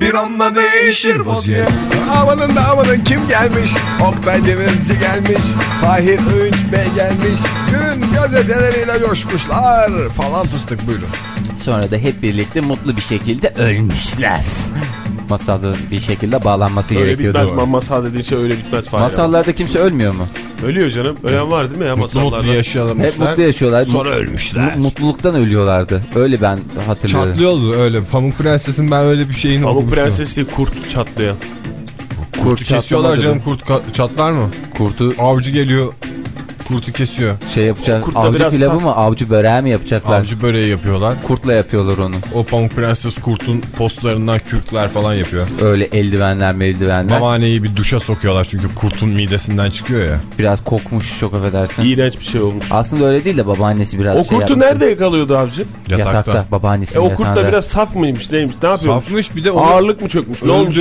bir anda değişir vaziyet Amanın da amanın kim gelmiş? Oktay Demirci gelmiş. Fahir Öğünç Bey gelmiş. Günün gazeteleriyle coşmuşlar. Falan fıstık buyurun. Sonra da hep birlikte mutlu bir şekilde ölmüşler. Masalda bir şekilde bağlanması Öyle gerekiyordu. bitmez ma- masal dediğin şey öyle bitmez falan. Masallarda kimse ölmüyor mu? Ölüyor canım. Ölen var değil mi ya masallarda? Mutlu yaşayalım Hep mutlu yaşıyorlar. Sonra ölmüşler. mu- mutluluktan ölüyorlardı. Öyle ben hatırlıyorum. Çatlıyordu öyle Pamuk Prenses'in ben öyle bir şeyini Pamuk okumuştum prenses değil kurt çatlayan. Kurt Kesiyorlar canım kurt çatlar mı? Kurtu Avcı geliyor kurtu kesiyor şey yapacak. Avcı pilavı saf. mı? Avcı böreği mi yapacaklar? Avcı böreği yapıyorlar Kurtla yapıyorlar onu. O Pamuk Prenses kurtun postlarından kürkler falan yapıyor. Öyle eldivenler eldivenler. Babaanneyi bir duşa sokuyorlar çünkü kurtun midesinden çıkıyor ya. Biraz kokmuş çok affedersin. İğrenç bir şey olmuş. Aslında öyle değil de babaannesi biraz O şey kurtu yapmış. nerede yakalıyordu avcı? Yatakta. Yatakta. Babaannesi E o kurt da biraz saf mıymış neymiş ne yapıyormuş? Safmış bir de onu Ağırlık mı çökmüş? Ne olmuş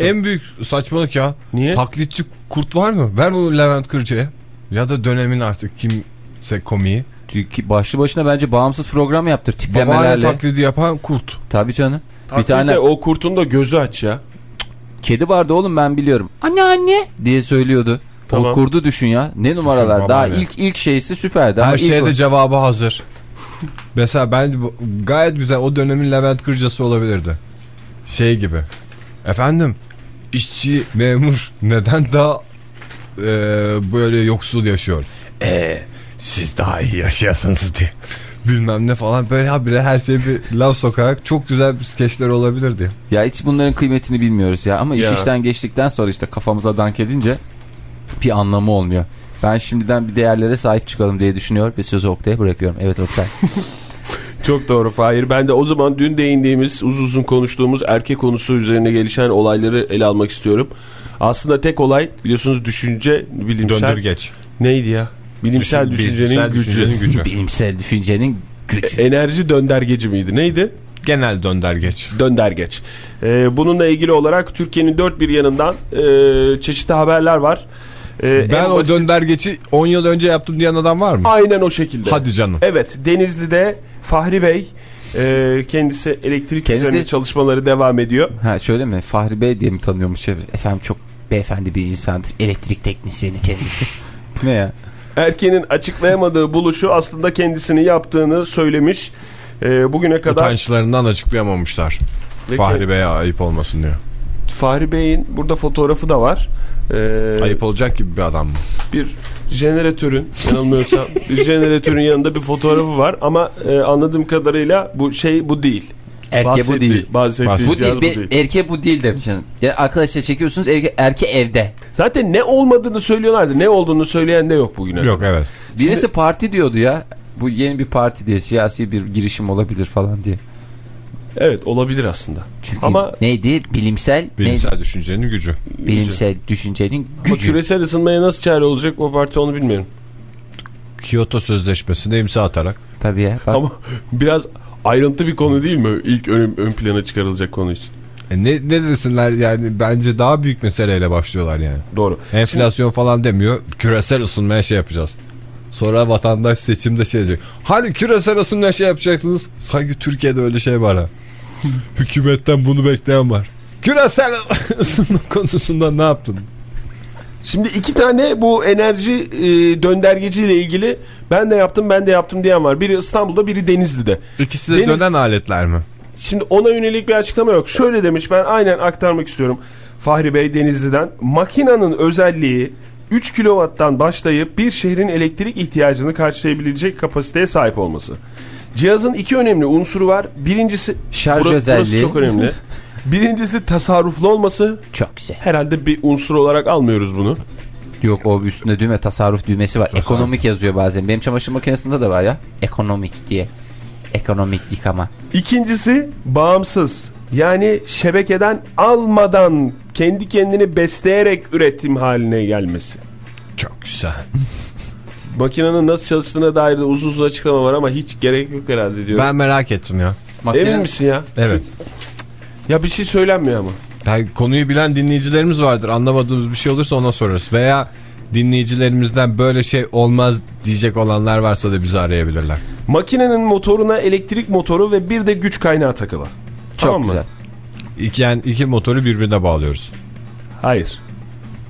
en büyük saçmalık ya. Niye? Taklitçi kurt var mı? Ver onu Levent Kırca'ya. Ya da dönemin artık kimse komiği. Başlı başına bence bağımsız program yaptır Babaanne taklidi yapan kurt. Tabii canım. Bir Taklide tane o kurtun da gözü aç ya. kedi vardı oğlum ben biliyorum. Anne anne diye söylüyordu. Tamam. O kurdu düşün ya. Ne numaralar. Düşün, Daha ilk ilk şeysi süperdi. Her ilk şeye de cevabı hazır. Mesela bu- gayet güzel o dönemin Levent Kırcası olabilirdi. Şey gibi. Efendim işçi memur neden daha e, böyle yoksul yaşıyor? Eee siz daha iyi yaşayasınız diye. Bilmem ne falan böyle habire her şeye bir laf sokarak çok güzel bir skeçler olabilirdi. Ya hiç bunların kıymetini bilmiyoruz ya. Ama iş Ya. işten geçtikten sonra işte kafamıza dank edince bir anlamı olmuyor. Ben şimdiden bir değerlere sahip çıkalım diye düşünüyor ve sözü Oktay'a bırakıyorum. Evet Oktay. Çok doğru Fahir. Ben de o zaman dün değindiğimiz uzun uzun konuştuğumuz erkek konusu üzerine gelişen olayları ele almak istiyorum. Aslında tek olay biliyorsunuz düşünce bilimsel. Döndür geç. Neydi ya? Bilimsel Düşün- düşüncenin bilimsel gücü. düşüncenin gücü. Bilimsel düşüncenin gücü. Enerji döndergeci miydi? Neydi? Genel dönder geç. Döndergeç. Ee, bununla ilgili olarak Türkiye'nin dört bir yanından e, çeşitli haberler var. Ee, Ben en o basit- dönder geçi 10 yıl önce yaptım diyen adam var mı? Aynen o şekilde. Hadi canım. Evet Denizli'de Fahri Bey e, kendisi elektrik Kendisi- üzerine çalışmaları devam ediyor. Ha şöyle mi? Fahri Bey diye mi tanıyormuş? Efendim çok beyefendi bir insandır. Elektrik teknisyeni kendisi. ne ya? Erkeğin açıklayamadığı buluşu aslında kendisini yaptığını söylemiş. E, bugüne kadar Utançlarından açıklayamamışlar. Ve Fahri Bey'e ayıp olmasın diyor. Fahri Bey'in burada fotoğrafı da var. E, Ayıp olacak gibi bir adam mı? bir jeneratörün yanılmıyorsam bir jeneratörün yanında bir fotoğrafı var ama e, anladığım kadarıyla bu şey bu değil. Erke bu değil. Bahsettiği Bu değil, bu bir değil. erke bu değil demişsin. Ya arkadaşlar çekiyorsunuz erke, erke evde. Zaten ne olmadığını söylüyorlardı. Ne olduğunu söyleyen de yok bugüne. Yok evet. Birisi parti diyordu ya. Bu yeni bir parti diye siyasi bir girişim olabilir falan diye. Evet olabilir aslında. Çünkü Ama- neydi? Bilimsel, Bilimsel neydi? düşüncenin gücü. bilimsel düşüncenin Ama gücü. küresel ısınmaya nasıl çare olacak o parti onu bilmiyorum. Kyoto Sözleşmesi'ne imza atarak. Tabii ya. Bak, Ama biraz ayrıntı bir konu değil mi? İlk ön, ön plana çıkarılacak konu için. E ne, ne desinler yani bence daha büyük meseleyle başlıyorlar yani. Doğru. Enflasyon falan demiyor. Küresel ısınmaya şey yapacağız. Sonra vatandaş seçimde şey diyecek. Hani küresel ısınmaya şey yapacaktınız? Sanki Türkiye'de öyle şey var ha. Hükümetten bunu bekleyen var. Küresel ısınma konusunda ne yaptın? Şimdi iki tane bu enerji e, döndergeciyle ilgili ben de yaptım ben de yaptım diyen var. Biri İstanbul'da biri Denizli'de. İkisi de Deniz- dönen aletler mi? Şimdi ona yönelik bir açıklama yok. Şöyle demiş ben aynen aktarmak istiyorum. Fahri Bey Denizli'den. Makinanın özelliği 3 kilowatttan başlayıp bir şehrin elektrik ihtiyacını karşılayabilecek kapasiteye sahip olması. Cihazın iki önemli unsuru var. Birincisi Şarj Bura- özelliği. Burası çok önemli. Birincisi tasarruflu olması. Çok güzel. Herhalde bir unsur olarak almıyoruz bunu. Yok o üstünde düğme tasarruf düğmesi var. Ekonomik yazıyor bazen. Benim çamaşır makinesinde de var ya. Ekonomik diye. Ekonomik yıkama. İkincisi bağımsız. Yani şebekeden almadan kendi kendini besleyerek üretim haline gelmesi. Çok güzel. Makinenin nasıl çalıştığına dair de uzun uzun açıklama var ama hiç gerek yok herhalde diyorum. Ben merak ettim ya. Makine... Emin misin ya? Evet. Ya bir şey söylenmiyor ama. Yani konuyu bilen dinleyicilerimiz vardır. Anlamadığımız bir şey olursa ona sorarız. Veya dinleyicilerimizden böyle şey olmaz diyecek olanlar varsa da bizi arayabilirler. Makinenin motoruna elektrik motoru ve bir de güç kaynağı takılı. Çok Tamam mı? güzel. İki, yani iki motoru birbirine bağlıyoruz. Hayır.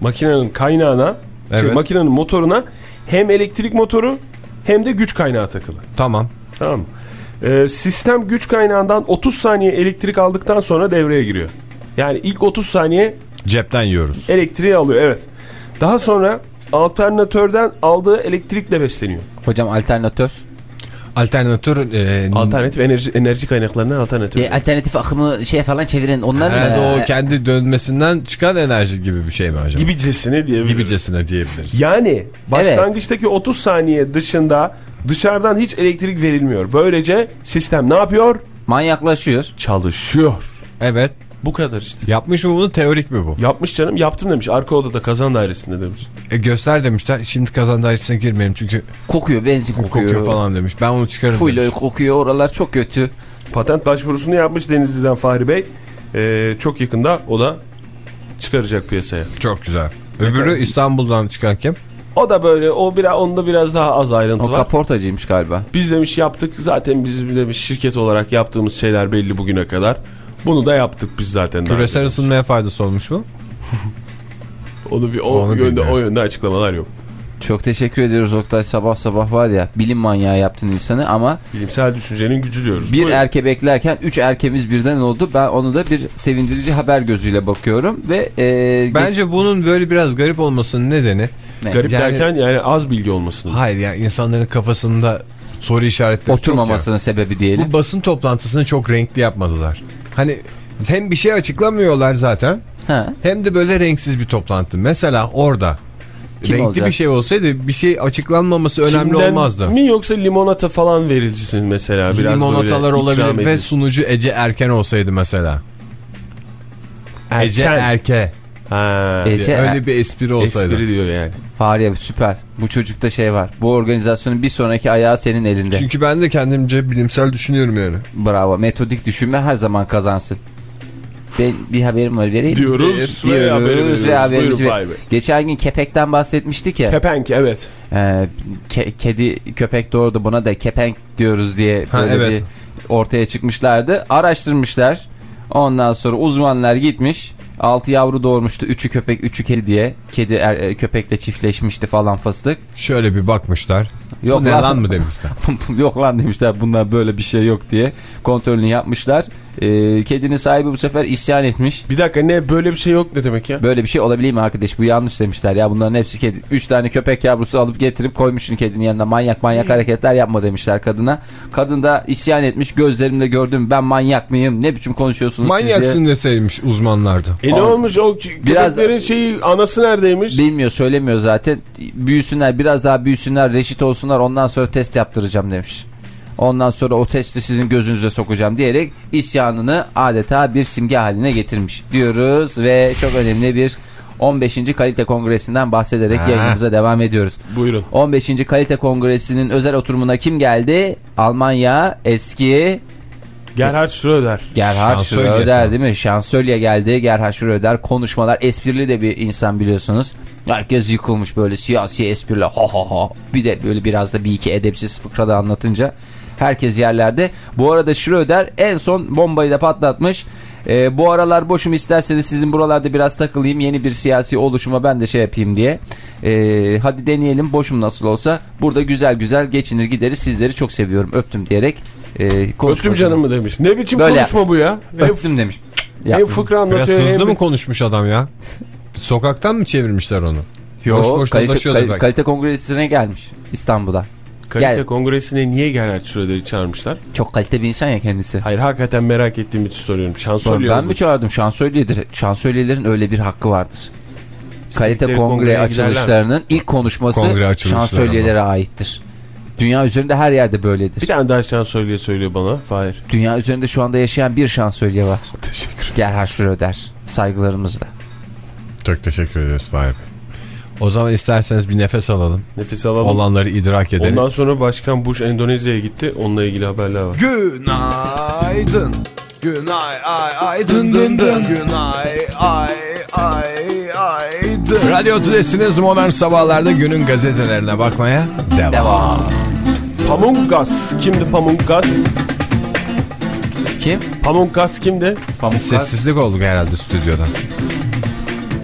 Makinenin kaynağına, şey, Evet. makinenin motoruna hem elektrik motoru hem de güç kaynağı takılı. Tamam. Tamam mı? Ee, sistem güç kaynağından 30 saniye elektrik aldıktan sonra devreye giriyor. Yani ilk 30 saniye Cepten yiyoruz. elektriği alıyor evet. Daha sonra alternatörden aldığı elektrikle besleniyor. Hocam alternatör. Alternatör e, Alternatif enerji enerji kaynaklarına alternatif. E, alternatif akımı şey falan çeviren onlar mı? herhalde Ee, o kendi dönmesinden çıkan enerji gibi bir şey mi acaba? Gibicesine diyebiliriz. Gibicesine diyebiliriz. Yani başlangıçtaki 30 saniye dışında dışarıdan hiç elektrik verilmiyor. Böylece sistem ne yapıyor? Manyaklaşıyor. Çalışıyor. Evet. Bu kadar işte. Yapmış mı bunu teorik mi bu? Yapmış canım yaptım demiş. Arka odada kazan dairesinde demiş. E, göster demişler. Şimdi kazan dairesine girmeyelim çünkü Kokuyor benzin kokuyor. kokuyor falan demiş. Ben onu çıkarım Full demiş. kokuyor oralar çok kötü. Patent başvurusunu yapmış Denizli'den Fahri Bey. Ee, çok yakında o da çıkaracak piyasaya. Çok güzel. Öbürü İstanbul'dan çıkan kim? O da böyle o biraz onda biraz daha az ayrıntı O var. kaportacıymış galiba. Biz demiş yaptık. Zaten bizim demiş şirket olarak yaptığımız şeyler belli bugüne kadar. Bunu da yaptık biz zaten. daha Küresel ısınmaya faydası olmuş mu? Onu bir o Onu yönde bilmiyorum. o yönde açıklamalar yok. Çok teşekkür ediyoruz Oktay sabah sabah var ya bilim manyağı yaptın insanı ama Bilimsel düşüncenin gücü diyoruz. bir Buyurun. erke beklerken üç erkemiz birden oldu. Ben onu da bir sevindirici haber gözüyle bakıyorum ve e, Bence bunun böyle biraz garip olmasının nedeni Ne? Garip Yani- derken yani az bilgi olmasın. hayır yani insanların kafasında soru işaretleri oturmamasının sebebi diyelim. Bu basın toplantısını çok renkli yapmadılar. Hani hem bir şey açıklamıyorlar zaten Ha. hem de böyle renksiz bir toplantı. Mesela orada Kim renkli olacak? bir şey olsaydı bir şey açıklanmaması önemli Kimden olmazdı. Mi yoksa limonata falan verilcisin mesela biraz Limonatalar böyle olabilir ve sunucu Ece Erken olsaydı mesela. Ece Erken. Erke. Ha, Ece- Öyle bir espri olsaydı. espri diyor yani. Fahriye süper. Bu çocukta şey var. Bu organizasyonun bir sonraki ayağı senin elinde. Çünkü ben de kendimce bilimsel düşünüyorum yani. Bravo. Metodik düşünme her zaman kazansın. Ben bir haberim var vereyim. Diyoruz ve Diyoruz haberi veriyoruz. ve haberimizi Buyurun ver-. Geçen gün kepekten bahsetmiştik ya. Kepenk evet. Ee, ke- kedi köpek doğurdu buna da kepenk diyoruz diye Ha, böyle evet. bir ortaya çıkmışlardı. Araştırmışlar. Ondan sonra uzmanlar gitmiş. 6 yavru doğurmuştu. 3'ü köpek, 3'ü kedi diye. Kedi er, e, köpekle çiftleşmişti falan fıstık. Şöyle bir bakmışlar. Yok Bu ne lan mı demişler. yok lan demişler bunlar böyle bir şey yok diye kontrolünü yapmışlar. Ee, kedinin sahibi bu sefer isyan etmiş. Bir dakika ne böyle bir şey yok ne demek ya? Böyle bir şey olabilir mi arkadaş? Bu yanlış demişler ya. Bunların hepsi kedi. Üç tane köpek yavrusu alıp getirip koymuşsun kedinin yanına. Manyak manyak hareketler yapma demişler kadına. Kadın da isyan etmiş. Gözlerimde gördüm. Ben manyak mıyım? Ne biçim konuşuyorsunuz siz diye. Manyaksın deseymiş uzmanlardı. E ne olmuş o biraz- köpeklerin şeyi anası neredeymiş? Bilmiyor söylemiyor zaten. Büyüsünler biraz daha büyüsünler reşit olsunlar ondan sonra test yaptıracağım demiş. Ondan sonra o testi sizin gözünüze sokacağım diyerek isyanını adeta bir simge haline getirmiş diyoruz ve çok önemli bir 15. Kalite Kongresi'nden bahsederek yayınımıza devam ediyoruz. Buyurun. 15. Kalite Kongresi'nin özel oturumuna kim geldi? Almanya eski Gerhard Schröder. Gerhard Şansölye Schröder değil mi? Şansölye geldi. Gerhard Schröder konuşmalar esprili de bir insan biliyorsunuz. Herkes yıkılmış böyle siyasi espriyle ha ha ha. Bir de böyle biraz da bir iki edepsiz fıkra da anlatınca herkes yerlerde. Bu arada Schröder en son bombayı da patlatmış. Ee, bu aralar boşum isterseniz sizin buralarda biraz takılayım yeni bir siyasi oluşuma ben de şey yapayım diye. Ee, hadi deneyelim boşum nasıl olsa burada güzel güzel geçinir gideriz sizleri çok seviyorum öptüm diyerek. E, Öptüm konuşmasını- canım mı demiş. Ne biçim Böyle konuşma bu ya? Öptüm demiş. hem fıkra Biraz anlatıyor hızlı hem... mı konuşmuş adam ya? Sokaktan mı çevirmişler onu? Yo, boş boş kalite, kal- belki. kalite kongresine gelmiş İstanbul'a. Kalite Gel. kongresine niye Gerhard Schröder'i çağırmışlar? Çok kalite bir insan ya kendisi. Hayır hakikaten merak ettiğim için soruyorum. Şansölye ben mi çağırdım? Şansölyedir. Şansölyelerin öyle bir hakkı vardır. Kalite kongre açılışlarının ilk konuşması Kongre şansölyelere aittir. Dünya üzerinde her yerde böyledir. Bir tane daha şansölye söylüyor bana. Fahir. Dünya üzerinde şu anda yaşayan bir şansölye var. Teşekkür ederim. Gerhard Schröder. Saygılarımızla. Çok teşekkür ederiz Fahir Bey. O zaman isterseniz bir nefes alalım. Nefes alalım. Olanları idrak edelim. Ondan sonra Başkan Bush Endonezya'ya gitti. Onunla ilgili haberler var. Günaydın. Günay ay ay dın dın dın. Günay ay ay ay dın. Radyo Tülesi'niz modern sabahlarda günün gazetelerine bakmaya devam. Devam. Pamunkas. Kimdi Pamunkas? Kim? Pamunkas kimdi? Pamuk Sessizlik olduk herhalde stüdyoda.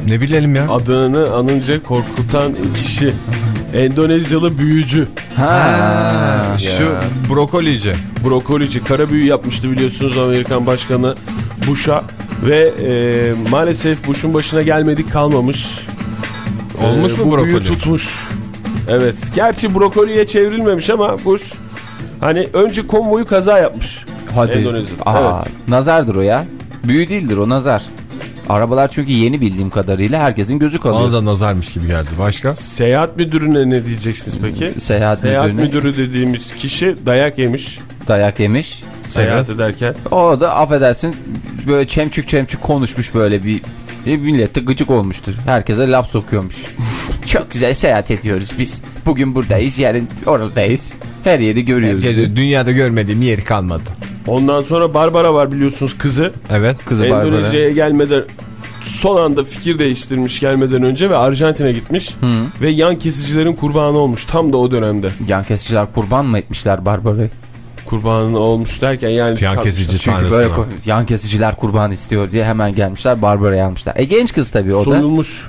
Ne bilelim ya. Adını anınca korkutan kişi. Endonezyalı büyücü. Ha. Şu brokolici. Brokolici. Kara büyü yapmıştı biliyorsunuz Amerikan Başkanı Bush'a. Ve e, maalesef Bush'un başına gelmedik kalmamış. Olmuş mu bu brokoli? tutmuş. Evet. Gerçi brokoliye çevrilmemiş ama Bush hani önce konvoyu kaza yapmış. Hadi. Endonezya'da. Aa, Nazardır o ya. Büyü değildir o nazar. Arabalar çünkü yeni bildiğim kadarıyla herkesin gözü kalıyor. Bana da nazarmış gibi geldi. Başka? Seyahat müdürüne ne diyeceksiniz peki? Seyahat, Seyahat müdürüne müdürü dediğimiz kişi dayak yemiş dayak yemiş. seyahat ederken. O da affedersin böyle çemçük çemçük konuşmuş böyle bir e, millet de gıcık olmuştur. Herkese laf sokuyormuş. Çok güzel seyahat ediyoruz biz. Bugün buradayız, yarın oradayız. Her yeri görüyoruz. Herkese dünyada görmediğim yer kalmadı. Ondan sonra Barbara var biliyorsunuz kızı. Evet. Kızı Barbara. Endonezya'ya gelmeden son anda fikir değiştirmiş gelmeden önce ve Arjantin'e gitmiş. Ve yan kesicilerin kurbanı olmuş tam da o dönemde. Yan kesiciler kurban mı etmişler Barbara'yı? Kurbanı olmuş derken yani Yan kesici Çünkü böyle yan kesiciler kurban istiyor diye hemen gelmişler Barbara'yı almışlar. E genç kız tabii o da. Soyulmuş.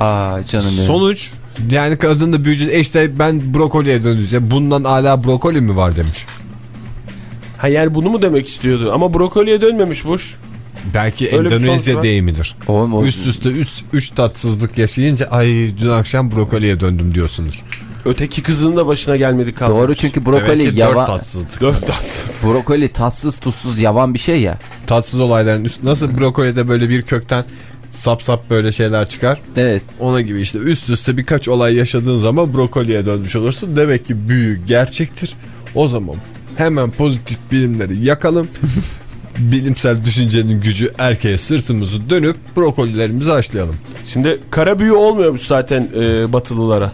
Aa canım benim. Sonuç yani kadın da büyücü "E işte ben brokoliye döneceğim. Bundan hala brokoli mi var demiş. Ha yani bunu mu demek istiyordu? Ama brokoliye dönmemiş Bush. Belki Öyle Endonezya deyimidir. Oğlum, o- Üst üste 3 tatsızlık yaşayınca ay dün akşam brokoliye döndüm diyorsunuz. Öteki kızının da başına gelmedik kaldı. Doğru çünkü brokoli Evet yavan. tatsızlık. Dört tatsız. Brokoli tatsız tuzsuz yavan bir şey ya. Tatsız olayların üst nasıl brokolide böyle bir kökten sap sap böyle şeyler çıkar. Evet. Ona gibi işte üst üste birkaç olay yaşadığın zaman brokoliye dönmüş olursun. Demek ki büyü gerçektir. O zaman hemen pozitif bilimleri yakalım. Bilimsel düşüncenin gücü erkeğe sırtımızı dönüp brokolilerimizi haşlayalım. Şimdi kara büyü olmuyormuş zaten e, batılılara.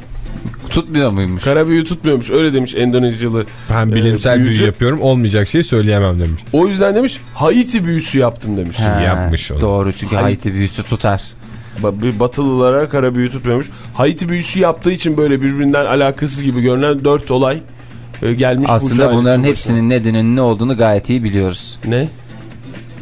Tutmuyor muymuş? Kara büyü tutmuyormuş öyle demiş Endonezyalı. Ben bilimsel Ee, büyü yapıyorum olmayacak şeyi söyleyemem demiş. O yüzden demiş Haiti büyüsü yaptım demiş. Ha, yapmış onu. Doğru çünkü Hayır. Haiti büyüsü tutar. Bir Batılılara kara büyü tutmuyormuş. Haiti büyüsü yaptığı için böyle birbirinden alakasız gibi görünen dört olay e, gelmiş. bu Aslında bunların başına. hepsinin nedeninin ne olduğunu gayet iyi biliyoruz. Ne?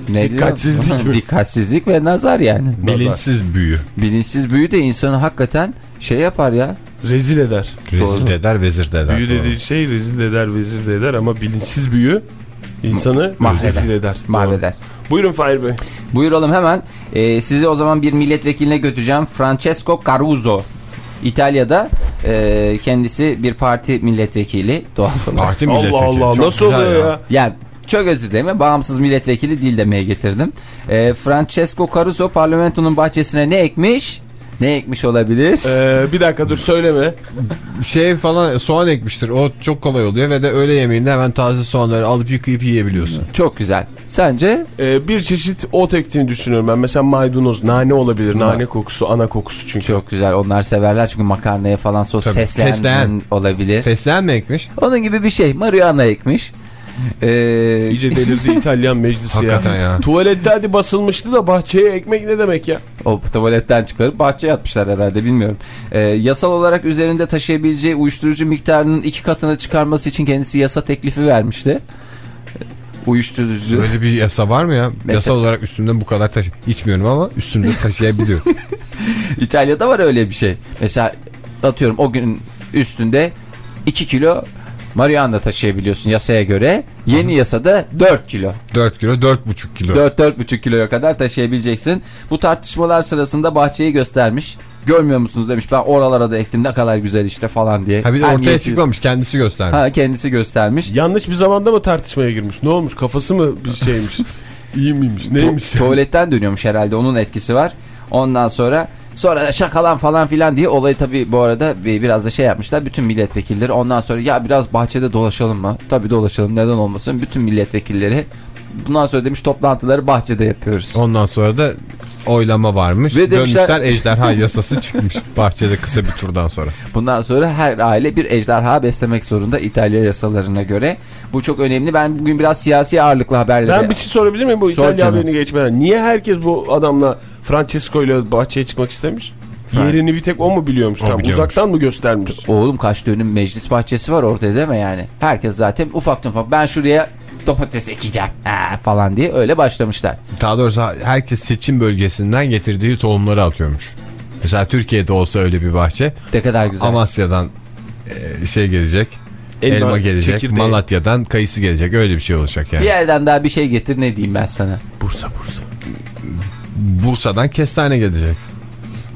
Ne? Dikkatsizlik? Dikkatsizlik ve nazar yani. Bilinçsiz büyü. Bilinçsiz büyü de insanı hakikaten şey yapar ya. Rezil eder. Rezil Doğru. de eder, vezir de eder. Büyü Doğru. dediği şey rezil eder, vezil de eder ama bilinçsiz büyü insanı Mahveder. rezil eder. Mahveder. Doğru. Buyurun Fahir Bey. Buyuralım hemen. Ee, sizi o zaman bir milletvekiline götüreceğim. Francesco Caruso. İtalya'da e, kendisi bir parti milletvekili. Doğal olarak. Parti milletvekili. Allah Allah Çok nasıl oluyor ya? Yani çok özür dilerim. Bağımsız milletvekili değil demeye getirdim. Ee, Francesco Caruso parlamentonun bahçesine ne ekmiş? Ne ekmiş olabilir? Ee, bir dakika dur söyleme. Şey falan soğan ekmiştir. O çok kolay oluyor ve de öğle yemeğinde hemen taze soğanları alıp yıkayıp yiyebiliyorsun. Çok güzel. Sence? Ee, bir çeşit ot ektiğini düşünüyorum ben. Mesela maydanoz, nane olabilir. Nane kokusu, ana kokusu çünkü. Çok güzel. Onlar severler çünkü makarnaya falan sos Tabii, fesleğen olabilir. Fesleğen mi ekmiş? Onun gibi bir şey. Marihuana ekmiş. Ee, İyice delirdi İtalyan meclisi Hakikaten ya. ya. Tuvalette hadi basılmıştı da bahçeye ekmek ne demek ya? o tuvaletten çıkarıp bahçeye atmışlar herhalde bilmiyorum. Ee, yasal olarak üzerinde taşıyabileceği uyuşturucu miktarının iki katına çıkarması için kendisi yasa teklifi vermişti. Uyuşturucu. Böyle bir yasa var mı ya? Mesela- Yasal olarak üstümde bu kadar taşı... İçmiyorum ama üstümde taşıyabiliyor. İtalya'da var öyle bir şey. Mesela atıyorum o gün üstünde 2 kilo marihuana taşıyabiliyorsun yasaya göre. Yeni yasada 4 kilo. 4 kilo, 4,5 kilo. 4-4,5 kiloya kadar taşıyabileceksin. Bu tartışmalar sırasında bahçeyi göstermiş. Görmüyor musunuz demiş. Ben oralara da ektim ne kadar güzel işte falan diye. Ha bir de ortaya niyeti- çıkmamış kendisi göstermiş. Ha kendisi göstermiş. Yanlış bir zamanda mı tartışmaya girmiş? Ne olmuş? Kafası mı bir şeymiş? İyi miymiş? Neymiş? Tu- tuvaletten dönüyormuş herhalde onun etkisi var. Ondan sonra Sonra da şakalan falan filan diye olayı tabii bu arada bir- biraz da şey yapmışlar. Bütün milletvekilleri ondan sonra ya biraz bahçede dolaşalım mı? Tabii dolaşalım neden olmasın. Bütün milletvekilleri bundan sonra demiş toplantıları bahçede yapıyoruz. Ondan sonra da oylama varmış. Ve demişler- Dönmüşler ejderha yasası çıkmış bahçede kısa bir turdan sonra. Bundan sonra her aile bir ejderha beslemek zorunda İtalya yasalarına göre. Bu çok önemli. Ben bugün biraz siyasi ağırlıklı haberleri... Ben bir şey sorabilir miyim bu Sor İtalya canım. haberini geçmeden? Niye herkes bu adamla Francesco ile bahçeye çıkmak istemiş? Yerini bir tek o mu biliyormuş? O tam biliyormuş. uzaktan mı göstermiş? Oğlum kaç dönüm meclis bahçesi var orada mi yani? Herkes zaten ufak ufak ben şuraya domates ekeceğim ha, falan diye öyle başlamışlar. Daha doğrusu herkes seçim bölgesinden getirdiği tohumları atıyormuş. Mesela Türkiye'de olsa öyle bir bahçe. Ne kadar güzel. Amasya'dan e, şey gelecek. Elma, gelecek. çekirdeği. Malatya'dan kayısı gelecek. Öyle bir şey olacak Bir yani. yerden daha bir şey getir ne diyeyim ben sana. Bursa Bursa. Bursa'dan kestane gelecek.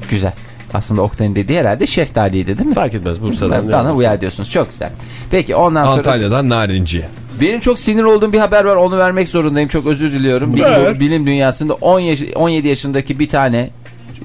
Güzel. Aslında Oktay'ın dediği herhalde şeftaliydi değil mi? Fark etmez Bursa'dan. Bana uyar diyorsunuz. Çok güzel. Peki ondan sonra Antalya'dan narinci. benim çok sinir olduğum bir haber var. Onu vermek zorundayım. Çok özür diliyorum. Bilim, bilim dünyasında 10 yaş- 17 yaşındaki bir tane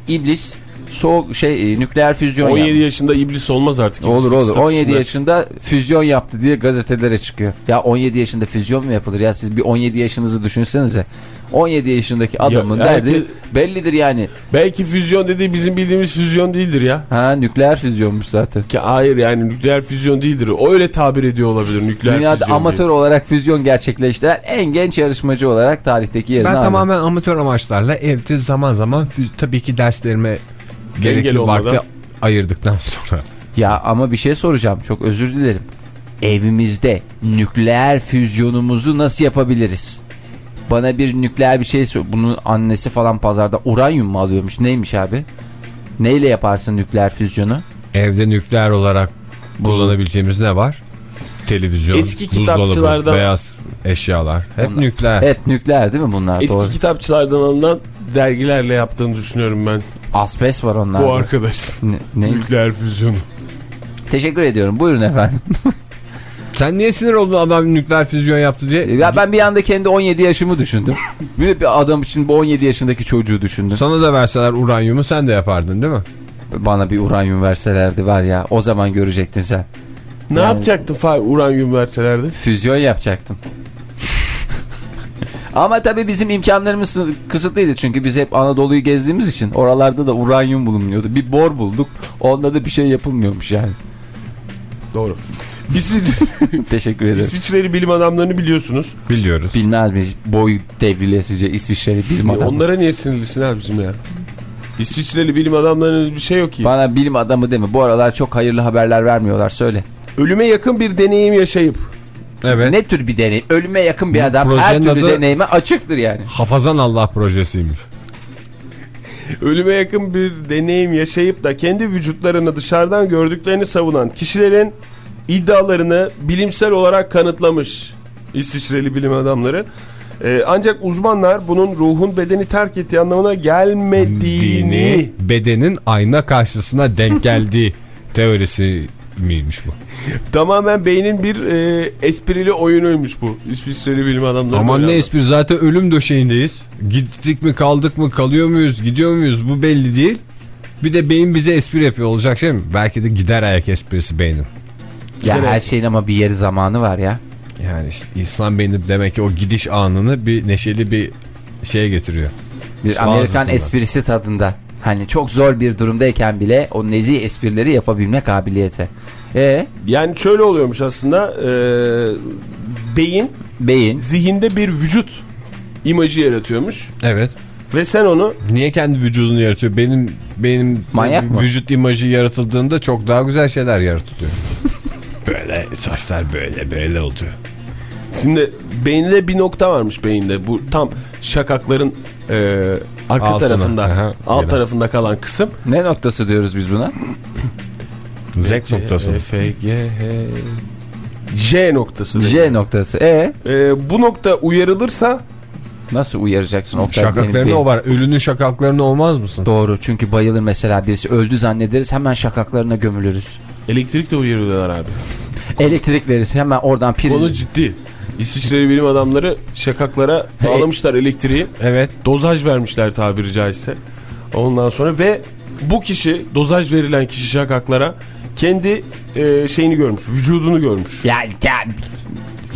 iblis soğuk şey e, nükleer füzyon 17 yaptı. yaşında iblis olmaz artık. Olur İblis olur. 17 statüsünde. yaşında füzyon yaptı diye gazetelere çıkıyor. Ya 17 yaşında füzyon mu yapılır ya? Siz bir 17 yaşınızı düşünsenize. 17 yaşındaki adamın Ya, derdi belki- bellidir yani. Belki füzyon dediği bizim bildiğimiz füzyon değildir ya. Ha nükleer füzyonmuş zaten. Ki hayır yani nükleer füzyon değildir. O öyle tabir ediyor olabilir nükleer Dünyada füzyon amatör diye. olarak füzyon gerçekleştiren en genç yarışmacı olarak tarihteki yerini Ben aldı. tamamen amatör amaçlarla evde zaman zaman tabii ki derslerime gerekli vakti ayırdıktan sonra. Ya ama bir şey soracağım. Çok özür dilerim. Evimizde nükleer füzyonumuzu nasıl yapabiliriz? Bana bir nükleer bir şey sor. Bunun annesi falan pazarda uranyum mu alıyormuş? Neymiş abi? Neyle yaparsın nükleer füzyonu? Evde nükleer olarak kullanabileceğimiz ne var? Televizyon, Eski buzdolabı, kitapçılarda- beyaz eşyalar. Hep Onlar- nükleer. Hep nükleer değil mi bunlar? Eski Doğru. kitapçılardan alınan dergilerle yaptığını düşünüyorum ben. Asbest var onlarda. Bu arkadaş. Ne, ne? Nükleer füzyonu. Teşekkür ediyorum. Buyurun efendim. Sen niye sinir oldun adam nükleer füzyon yaptı diye? ya ben bir anda kendi 17 yaşımı düşündüm. Bir bir adam için bu 17 yaşındaki çocuğu düşündüm. Sana da verseler uranyumu sen de yapardın değil mi? Bana bir uranyum verselerdi var ya o zaman görecektin sen. Ne Yani- yapacaktın Fahir uranyum verselerdi? Füzyon yapacaktım. Ama tabii bizim imkanlarımız sı- kısıtlıydı çünkü biz hep Anadolu'yu gezdiğimiz için oralarda da uranyum bulunmuyordu. Bir bor bulduk. Onda da bir şey yapılmıyormuş yani. Doğru. İsviçre, Teşekkür ederim. İsviçreli bilim adamlarını biliyorsunuz. Biliyoruz. Bilmez miyiz boy devrilesice İsviçreli bilim adamı. Onlara niye sinirlisin abi bizim ya? İsviçreli bilim adamlarının bir şey yok ki. Bana bilim adamı deme. Bu aralar çok hayırlı haberler vermiyorlar. Söyle. Ölüme yakın bir deneyim yaşayıp Evet. Ne tür bir deney? Ölüme yakın bir Bu adam her türlü deneyime açıktır yani. Hafazan Allah projesiymiş. ölüme yakın bir deneyim yaşayıp da kendi vücutlarını dışarıdan gördüklerini savunan kişilerin iddialarını bilimsel olarak kanıtlamış İsviçreli bilim adamları. Ee, ancak uzmanlar bunun ruhun bedeni terk ettiği anlamına gelmediğini Dini bedenin ayna karşısına denk geldiği teorisi miymiş bu? tamamen beynin bir e, esprili oyunuymuş bu İsviçreli bilim adamları. Aman ne espri zaten ölüm döşeğindeyiz. Gittik mi kaldık mı kalıyor muyuz gidiyor muyuz bu belli değil. Bir de beyin bize espri yapıyor olacak şey mi? Belki de gider ayak esprisi beynin. Ya Evet. her şeyin ama bir yeri zamanı var ya. Yani işte insan beyni demek ki o gidiş anını bir neşeli bir şeye getiriyor. Bir İşte Amerikan bazısında. esprisi tadında. Hani çok zor bir durumdayken bile o nezih esprileri yapabilme kabiliyeti. E Yani şöyle oluyormuş aslında e, beyin beyin zihinde bir vücut imajı yaratıyormuş Evet. ve sen onu Niye kendi vücudunu yaratıyor? Benim benim Manyak mı? vücut imajı yaratıldığında çok daha güzel şeyler yaratılıyor. Böyle saçlar böyle böyle oluyor. şimdi beyinde bir nokta varmış beyinde bu tam şakakların e, arka Altına, tarafında aha, alt böyle. tarafında kalan kısım ne noktası diyoruz biz buna? Zek noktası. F, G, H, J noktası. J noktası. E E, bu nokta uyarılırsa nasıl uyaracaksın? Oktay beyin? o var. Ölünün şakaklarını olmaz mısın? Doğru çünkü bayılır mesela birisi öldü zannederiz hemen şakaklarına gömülürüz. elektrik de uyarıyorlar abi. Elektrik verirse hemen oradan priz. Konu ciddi. İsviçreli bilim adamları şakaklara bağlamışlar elektriği. Evet. Dozaj vermişler tabiri caizse. Ondan sonra ve Bu kişi dozaj verilen kişi şakaklara kendi e, şeyini görmüş. Vücudunu görmüş. Yani ya,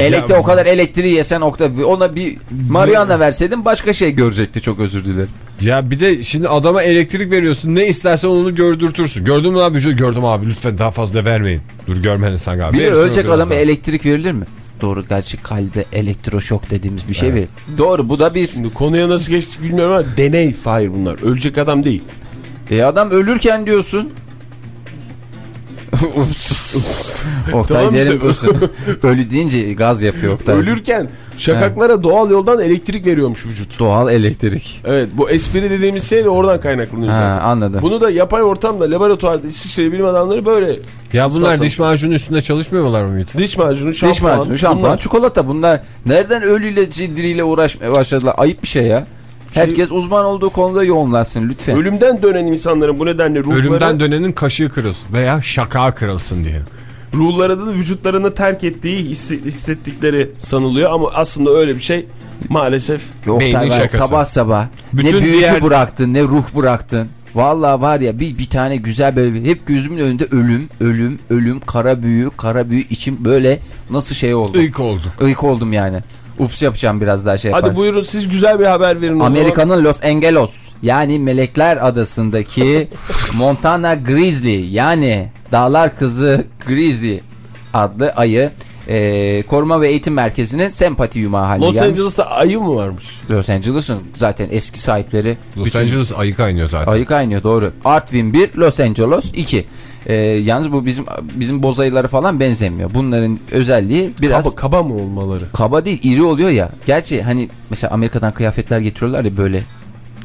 elektrik o kadar elektriği yesen okta ona bir Mariana verseydin başka şey görecekti çok özür dilerim. Ya bir de şimdi adama elektrik veriyorsun. Ne istersen onu gördürtürsün. Gördün mü abi? Gördüm abi lütfen daha fazla vermeyin. Dur görmedin sen galiba. Bir ölecek adama daha. elektrik verilir mi? Doğru gerçi kalbe elektroşok dediğimiz bir şey bir. Doğru bu da bir Şimdi konuya nasıl geçtik bilmiyorum ama deney Fahir bunlar. Ölecek adam değil. E adam ölürken diyorsun. Oktay Tamam derin. Ölü deyince gaz yapıyor Oktay. Ölürken şakaklara doğal yoldan elektrik veriyormuş vücut. Doğal elektrik. Evet bu espri dediğimiz şey de oradan kaynaklanıyor. Ha, zaten. anladım. Bunu da yapay ortamda laboratuvarda İsviçre bilim adamları böyle Ya bunlar diş macunu üstünde çalışmıyorlar mı Ümit? diş macunu, şampuan, Diş macunu, şampuan, bunlar- çikolata bunlar nereden ölüyle cildiriyle uğraşmaya başladılar? Ayıp bir şey ya. Herkes uzman olduğu konuda yoğunlaşsın lütfen. Ölümden dönen insanların bu nedenle ruhları, Ölümden dönenin kaşığı kırılsın veya şakağı kırılsın diye. ruhlarının vücutlarını terk ettiği hissettikleri sanılıyor ama aslında öyle bir şey maalesef Yok Beynin şakası. sabah sabah Bütün ne büyücü diğer- bıraktın ne ruh bıraktın. Vallahi var ya bir, bir tane güzel böyle bir- hep gözümün önünde ölüm, ölüm, ölüm, kara büyü, kara büyü içim böyle nasıl şey oldu. İlk oldu. Iyık oldum yani. Ups yapacağım biraz daha şey Hadi yapar. buyurun siz güzel bir haber verin. Amerika'nın Los Angeles yani Melekler Adası'ndaki Montana Grizzly yani Dağlar Kızı Grizzly adlı ayı e, koruma ve eğitim merkezinin sempati yumağı haline Los gelmiş. Angeles'ta ayı mı varmış? Los Angeles'ın zaten eski sahipleri Los Angeles ayı kaynıyor zaten. ayı kaynıyor doğru. Artvin 1, Los Angeles 2. E, yalnız bu bizim bizim boz ayıları falan benzemiyor. Bunların özelliği biraz Kaba, kaba mı olmaları? kaba değil iri oluyor ya. Gerçi hani mesela Amerika'dan kıyafetler getiriyorlar ya böyle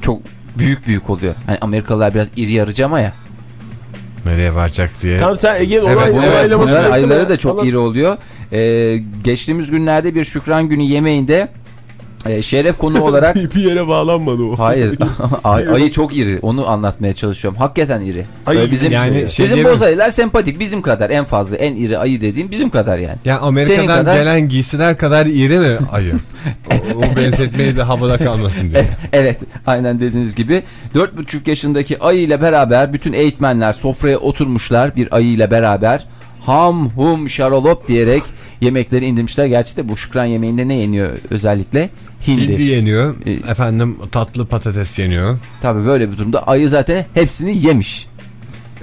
çok büyük büyük oluyor. Hani Amerikalılar biraz iri yarıcı ama ya. Nereye varacak diye. Tam sen Ege olay, Evet, yaptın ayıları ya. da çok Anlat. iri oluyor. Ee, geçtiğimiz günlerde bir Şükran Günü yemeğinde e, şeref konu olarak Bir yere bağlanmadı o. Hayır. Ay, ayı çok iri. Onu anlatmaya çalışıyorum. Hakikaten iri. Ayı bizim yani şey bizim diyelim- boz ayılar sempatik. Bizim kadar en fazla en iri ayı dediğim bizim kadar yani. Ya Senin Amerika'dan kadar- gelen giysiler kadar iri mi ayı? o, o benzetmeyi de havada kalmasın diye. evet aynen dediğiniz gibi 4,5 yaşındaki ayı ile beraber bütün eğitmenler sofraya oturmuşlar bir ayı ile beraber ham hum şarolop diyerek yemekleri indirmişler. Gerçi de bu şükran yemeğinde ne yeniyor özellikle? Hindi. Hindi yeniyor. E- Efendim tatlı patates yeniyor. Tabii böyle bir durumda ayı zaten hepsini yemiş.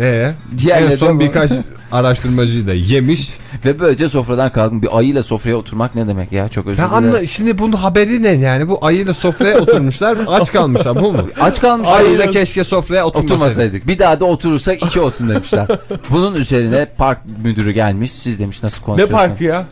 Ee, Diğerleri en son de- birkaç araştırmacıyı da yemiş. Ve böylece sofradan kalkın. Bir ayıyla sofraya oturmak ne demek ya? Çok özür Ya dilerim. anla şimdi bunun haberi ne yani? Bu ayıyla sofraya oturmuşlar. Aç kalmışlar bu mu? Aç kalmış Ayı da ayıyla keşke sofraya oturmasaydı. oturmasaydık. Bir daha da oturursak iki olsun demişler. Bunun üzerine park müdürü gelmiş. Siz demiş nasıl Ne konuşuyorsun? parkı ya?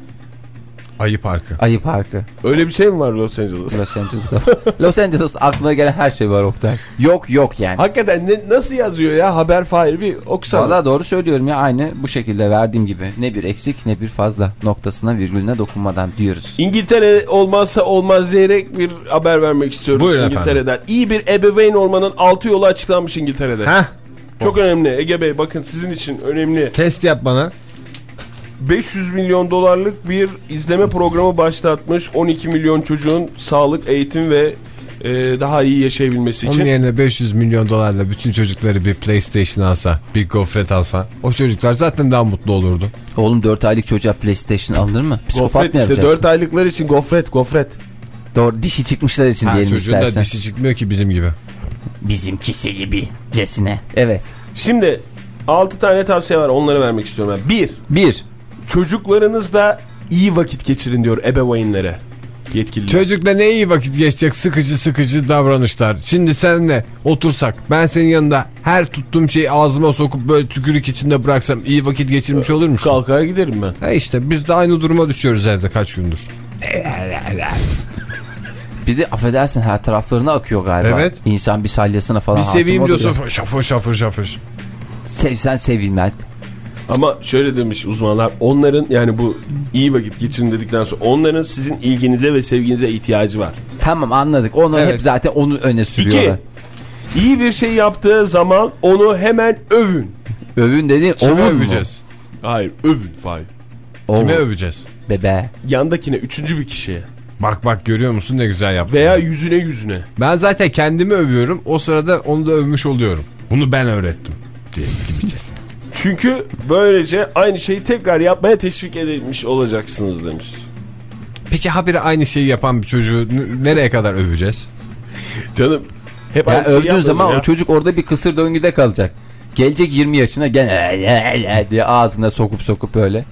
Ayı parkı. Ayı parkı. Öyle bir şey mi var Los Angeles'ta? Los Angeles'ta. Los Angeles aklına gelen her şey var Oktay. Yok yok yani. Hakikaten ne, nasıl yazıyor ya haber Fahir bir okusana. Valla doğru söylüyorum ya aynı bu şekilde verdiğim gibi. Ne bir eksik ne bir fazla noktasına virgülüne dokunmadan diyoruz. İngiltere olmazsa olmaz diyerek bir haber vermek istiyorum Buyurun İngiltere'den. İyi bir ebeveyn olmanın 6 yolu açıklanmış İngiltere'de. Heh. Çok önemli Ege Bey bakın sizin için önemli. Test yap bana. 500 milyon dolarlık bir izleme programı başlatmış 12 milyon çocuğun sağlık, eğitim ve e, daha iyi yaşayabilmesi Onun için. yerine 500 milyon dolarla bütün çocukları bir PlayStation alsa, bir gofret alsa o çocuklar zaten daha mutlu olurdu. Oğlum 4 aylık çocuğa PlayStation alınır mı? Psikopat Gofret mı işte yapacaksın? 4 aylıklar için gofret gofret. Doğru dişi çıkmışlar için Ha, diyelim çocuğun istersen. da dişi çıkmıyor ki bizim gibi. Bizimkisi gibi cesine. Evet. Şimdi 6 tane tavsiye var onları vermek istiyorum. ben. 1. Bir. Çocuklarınızla iyi vakit geçirin diyor ebeveynlere. Yetkililer. Çocukla ne iyi vakit geçecek sıkıcı sıkıcı davranışlar. Şimdi seninle otursak ben senin yanında her tuttuğum şeyi ağzıma sokup böyle tükürük içinde bıraksam iyi vakit geçirmiş olur musun? Kalkar giderim ben. Ha işte biz de aynı duruma düşüyoruz evde kaç gündür. Bir de affedersin her taraflarına akıyor galiba. Evet. İnsan bir salyasına falan Bir seveyim diyorsun şafır şafır şafır. Sevsen sevilmez. Ama şöyle demiş uzmanlar onların yani bu iyi vakit geçirin dedikten sonra onların sizin ilginize ve sevginize ihtiyacı var. Tamam anladık. Onu Evet. hep zaten onu öne 2. sürüyorlar. İyi bir şey yaptığı zaman onu hemen övün. Övün dediğin Kime ovun mu? öveceğiz? Hayır övün Fahir. Ovun. Kime öveceğiz? Bebe. Yandakine üçüncü bir kişiye Bak bak görüyor musun ne güzel yaptın. veya yüzüne yüzüne. Ben zaten kendimi övüyorum o sırada onu da övmüş oluyorum. Bunu ben öğrettim diye gibicesine. Çünkü böylece aynı şeyi tekrar yapmaya teşvik edilmiş olacaksınız demiş. Peki habire aynı şeyi yapan bir çocuğu nereye kadar öveceğiz? Canım hep Ya aynı yapmadım zaman ya. o çocuk orada bir kısır döngüde kalacak. Gelecek 20 yaşına gene diye ağzına sokup sokup böyle.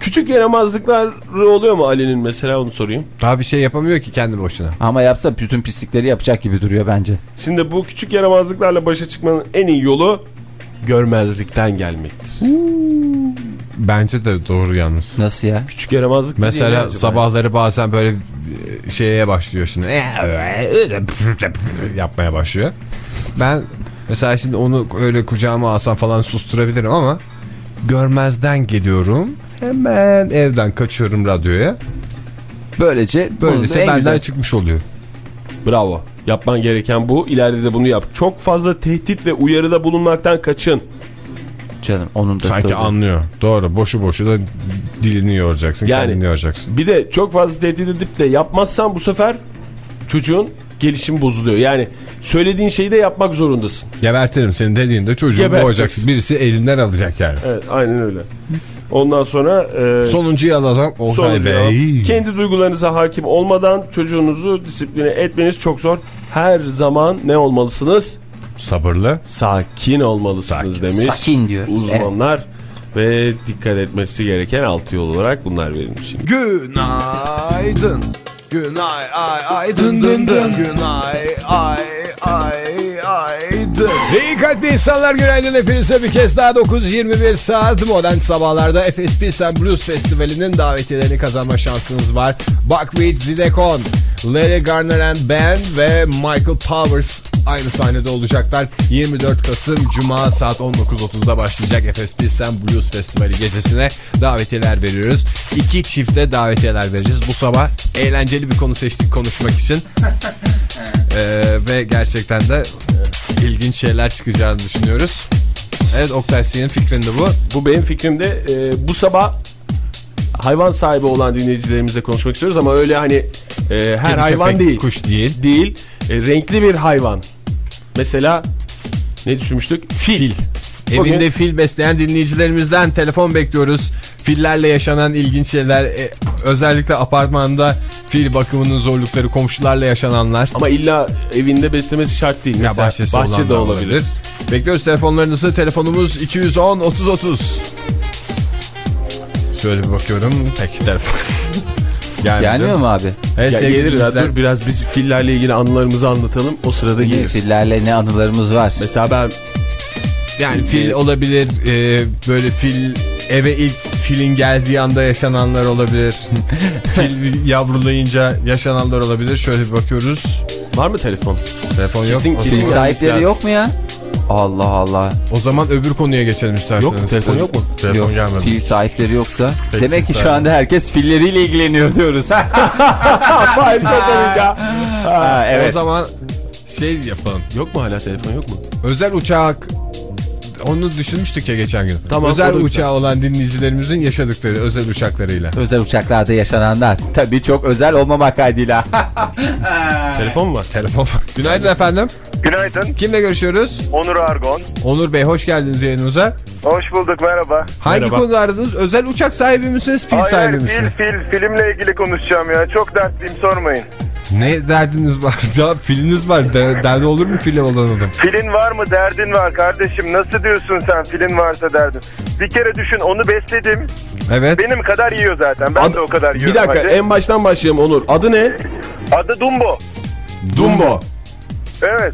Küçük yaramazlıkları oluyor mu Ali'nin mesela onu sorayım. Daha bir şey yapamıyor ki kendi boşuna. Ama yapsa bütün pislikleri yapacak gibi duruyor bence. Şimdi bu küçük yaramazlıklarla başa çıkmanın en iyi yolu görmezlikten gelmektir. Bence de doğru yalnız. Nasıl ya? Küçük yaramazlık Mesela sabahları bazen böyle e, şeye başlıyor şimdi. yapmaya başlıyor. Ben mesela şimdi onu öyle kucağıma alsam falan susturabilirim ama görmezden geliyorum. Hemen evden kaçıyorum radyoya. Böylece Böylece en benden güzel- çıkmış oluyor. Bravo. Yapman gereken bu. İleride de bunu yap. Çok fazla tehdit ve uyarıda bulunmaktan kaçın. Canım onun da Sanki tabii. anlıyor. Doğru. Boşu boşu da dilini yoracaksın. Yani- kendini yoracaksın. Bir de çok fazla tehdit edip de yapmazsan bu sefer çocuğun gelişimi bozuluyor. Yani söylediğin şeyi de yapmak zorundasın. Gebertirim senin dediğinde çocuğu boğacaksın. Birisi elinden alacak yani. Evet aynen öyle. Ondan sonra e, Sonuncuyu alalım. Olay sonucu Bey. alalım. kendi duygularınıza hakim olmadan çocuğunuzu disipline etmeniz çok zor. Her zaman ne olmalısınız? Sabırlı. Sakin olmalısınız Sakin. demiş. Sakin diyoruz. Uzmanlar ve dikkat etmesi gereken altı yol olarak bunlar verilmiş. Günaydın. Günay ay ay dın dın dın. Günay ay ay ay. İyi kalpli insanlar günaydın hepinize bir kez daha 9.21 saat modern sabahlarda Pilsen Blues Festivali'nin davetiyelerini kazanma şansınız var. Buckwheat Zidekon, Larry Garner and Band ve Michael Powers aynı sahnede olacaklar. 24 Kasım Cuma saat 19.30'da başlayacak Efes Pilsen Blues Festivali gecesine davetiyeler veriyoruz. İki çifte davetiyeler vereceğiz. Bu sabah eğlenceli bir konu seçtik konuşmak için. Ee, ve gerçekten de e, ilginç şeyler çıkacağını düşünüyoruz. Evet Oktay senin fikrin de bu. Bu benim fikrimde e, bu sabah hayvan sahibi olan dinleyicilerimizle konuşmak istiyoruz ama öyle hani e, her Kedi, hayvan köpek, değil. Kuş değil. Değil. E, renkli bir hayvan. Mesela ne düşünmüştük? Fil. Bugün- Evinde fil besleyen dinleyicilerimizden telefon bekliyoruz. Fillerle yaşanan ilginç şeyler, e, özellikle apartmanda fil bakımının zorlukları, komşularla yaşananlar. Ama illa evinde beslemesi şart değil. Ya Mesela bahçesi bahçede da olabilir. Bekliyoruz telefonlarınızı. Telefonumuz 210 30 30. Şöyle bir bakıyorum. Peki telefon. Gelmedi. Gelmiyor mu abi? Evet, Ya gelir ya, dur biraz biz fillerle ilgili anılarımızı anlatalım. O sırada gelir. fillerle ne anılarımız var. Mesela ben Yani fil olabilir, e, böyle fil eve ilk filin geldiği anda yaşananlar olabilir. fil yavrulayınca yaşananlar olabilir. Şöyle bir bakıyoruz. var mı telefon? Telefon Kesin- yok. Kesin sahipleri yok mu ya? Allah Allah. O zaman öbür konuya geçelim isterseniz. Yok, telefon yok mu? Telefon Yok, gelmedi. fil sahipleri yoksa. Peki, Demek ki şu anda herkes filleriyle ilgileniyor diyoruz. Hayır çok komik ya. ha, O evet. zaman şey yapalım. Yok mu hala telefon yok mu? Özel uçak onu düşünmüştük ya geçen gün. Tamam, özel o uçağı olan dinleyicilerimizin yaşadıkları özel uçaklarıyla. Özel uçaklarda yaşananlar. Tabii çok özel olmamak kaydıyla. Telefon mu var? Telefon. Günaydın efendim. Günaydın. Kimle görüşüyoruz? Onur Argon. Onur Bey hoş geldiniz yayınımıza. Hoş bulduk merhaba. Hangi Merhaba. konuda aradınız? Özel uçak sahibi misiniz? Fil sahibi Hayır misiniz? fil fil filmle ilgili konuşacağım ya. Çok dertliyim sormayın. Ne derdiniz var? Ya filiniz var. De, derdi olur mu fili olan adam? Filin var mı derdin var kardeşim. Nasıl diyorsun sen filin varsa derdin. Bir kere düşün onu besledim. Evet. Benim kadar yiyor zaten. Ben Ad- de o kadar yiyorum. Bir dakika hadi. en baştan başlayalım Onur. Adı ne? Adı Dumbo. Dumbo. Evet.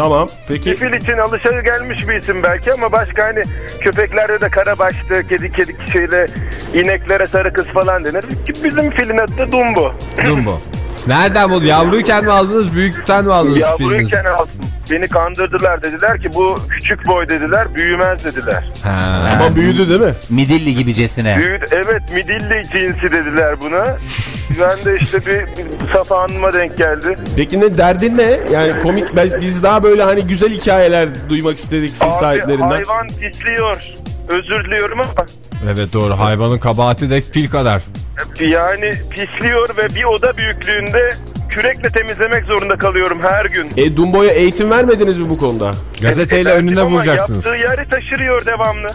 Tamam. Peki Bir fil için alışa gelmiş bir isim belki ama başka hani köpeklerde de karabaşlı, kedi kedi şeyle ineklere sarı kız falan denir. Bizim filin adı da Dumbo. Dumbo. Nereden buldun? Yavruyken mi aldınız? Büyükten mi aldınız? Yavruyken aldım. Beni kandırdılar dediler ki bu küçük boy dediler büyümez dediler. Ha. ama büyüdü değil mi? Midilli gibicesine. Büyüdü, evet midilli cinsi dediler buna. Ben de işte bir, bir Safa Hanım'a denk geldi. Peki ne derdin ne? Yani komik biz daha böyle hani güzel hikayeler duymak istedik fil Abi sahiplerinden. hayvan pisliyor. Özür diliyorum ama Evet doğru. Hayvanın kabahati de fil kadar. Yani pisliyor ve bir oda büyüklüğünde kürekle temizlemek zorunda kalıyorum her gün. E Dumbo'ya eğitim vermediniz mi bu konuda? Gazeteyle Efendim önüne ama vuracaksınız. Yaptığı yeri taşırıyor devamlı.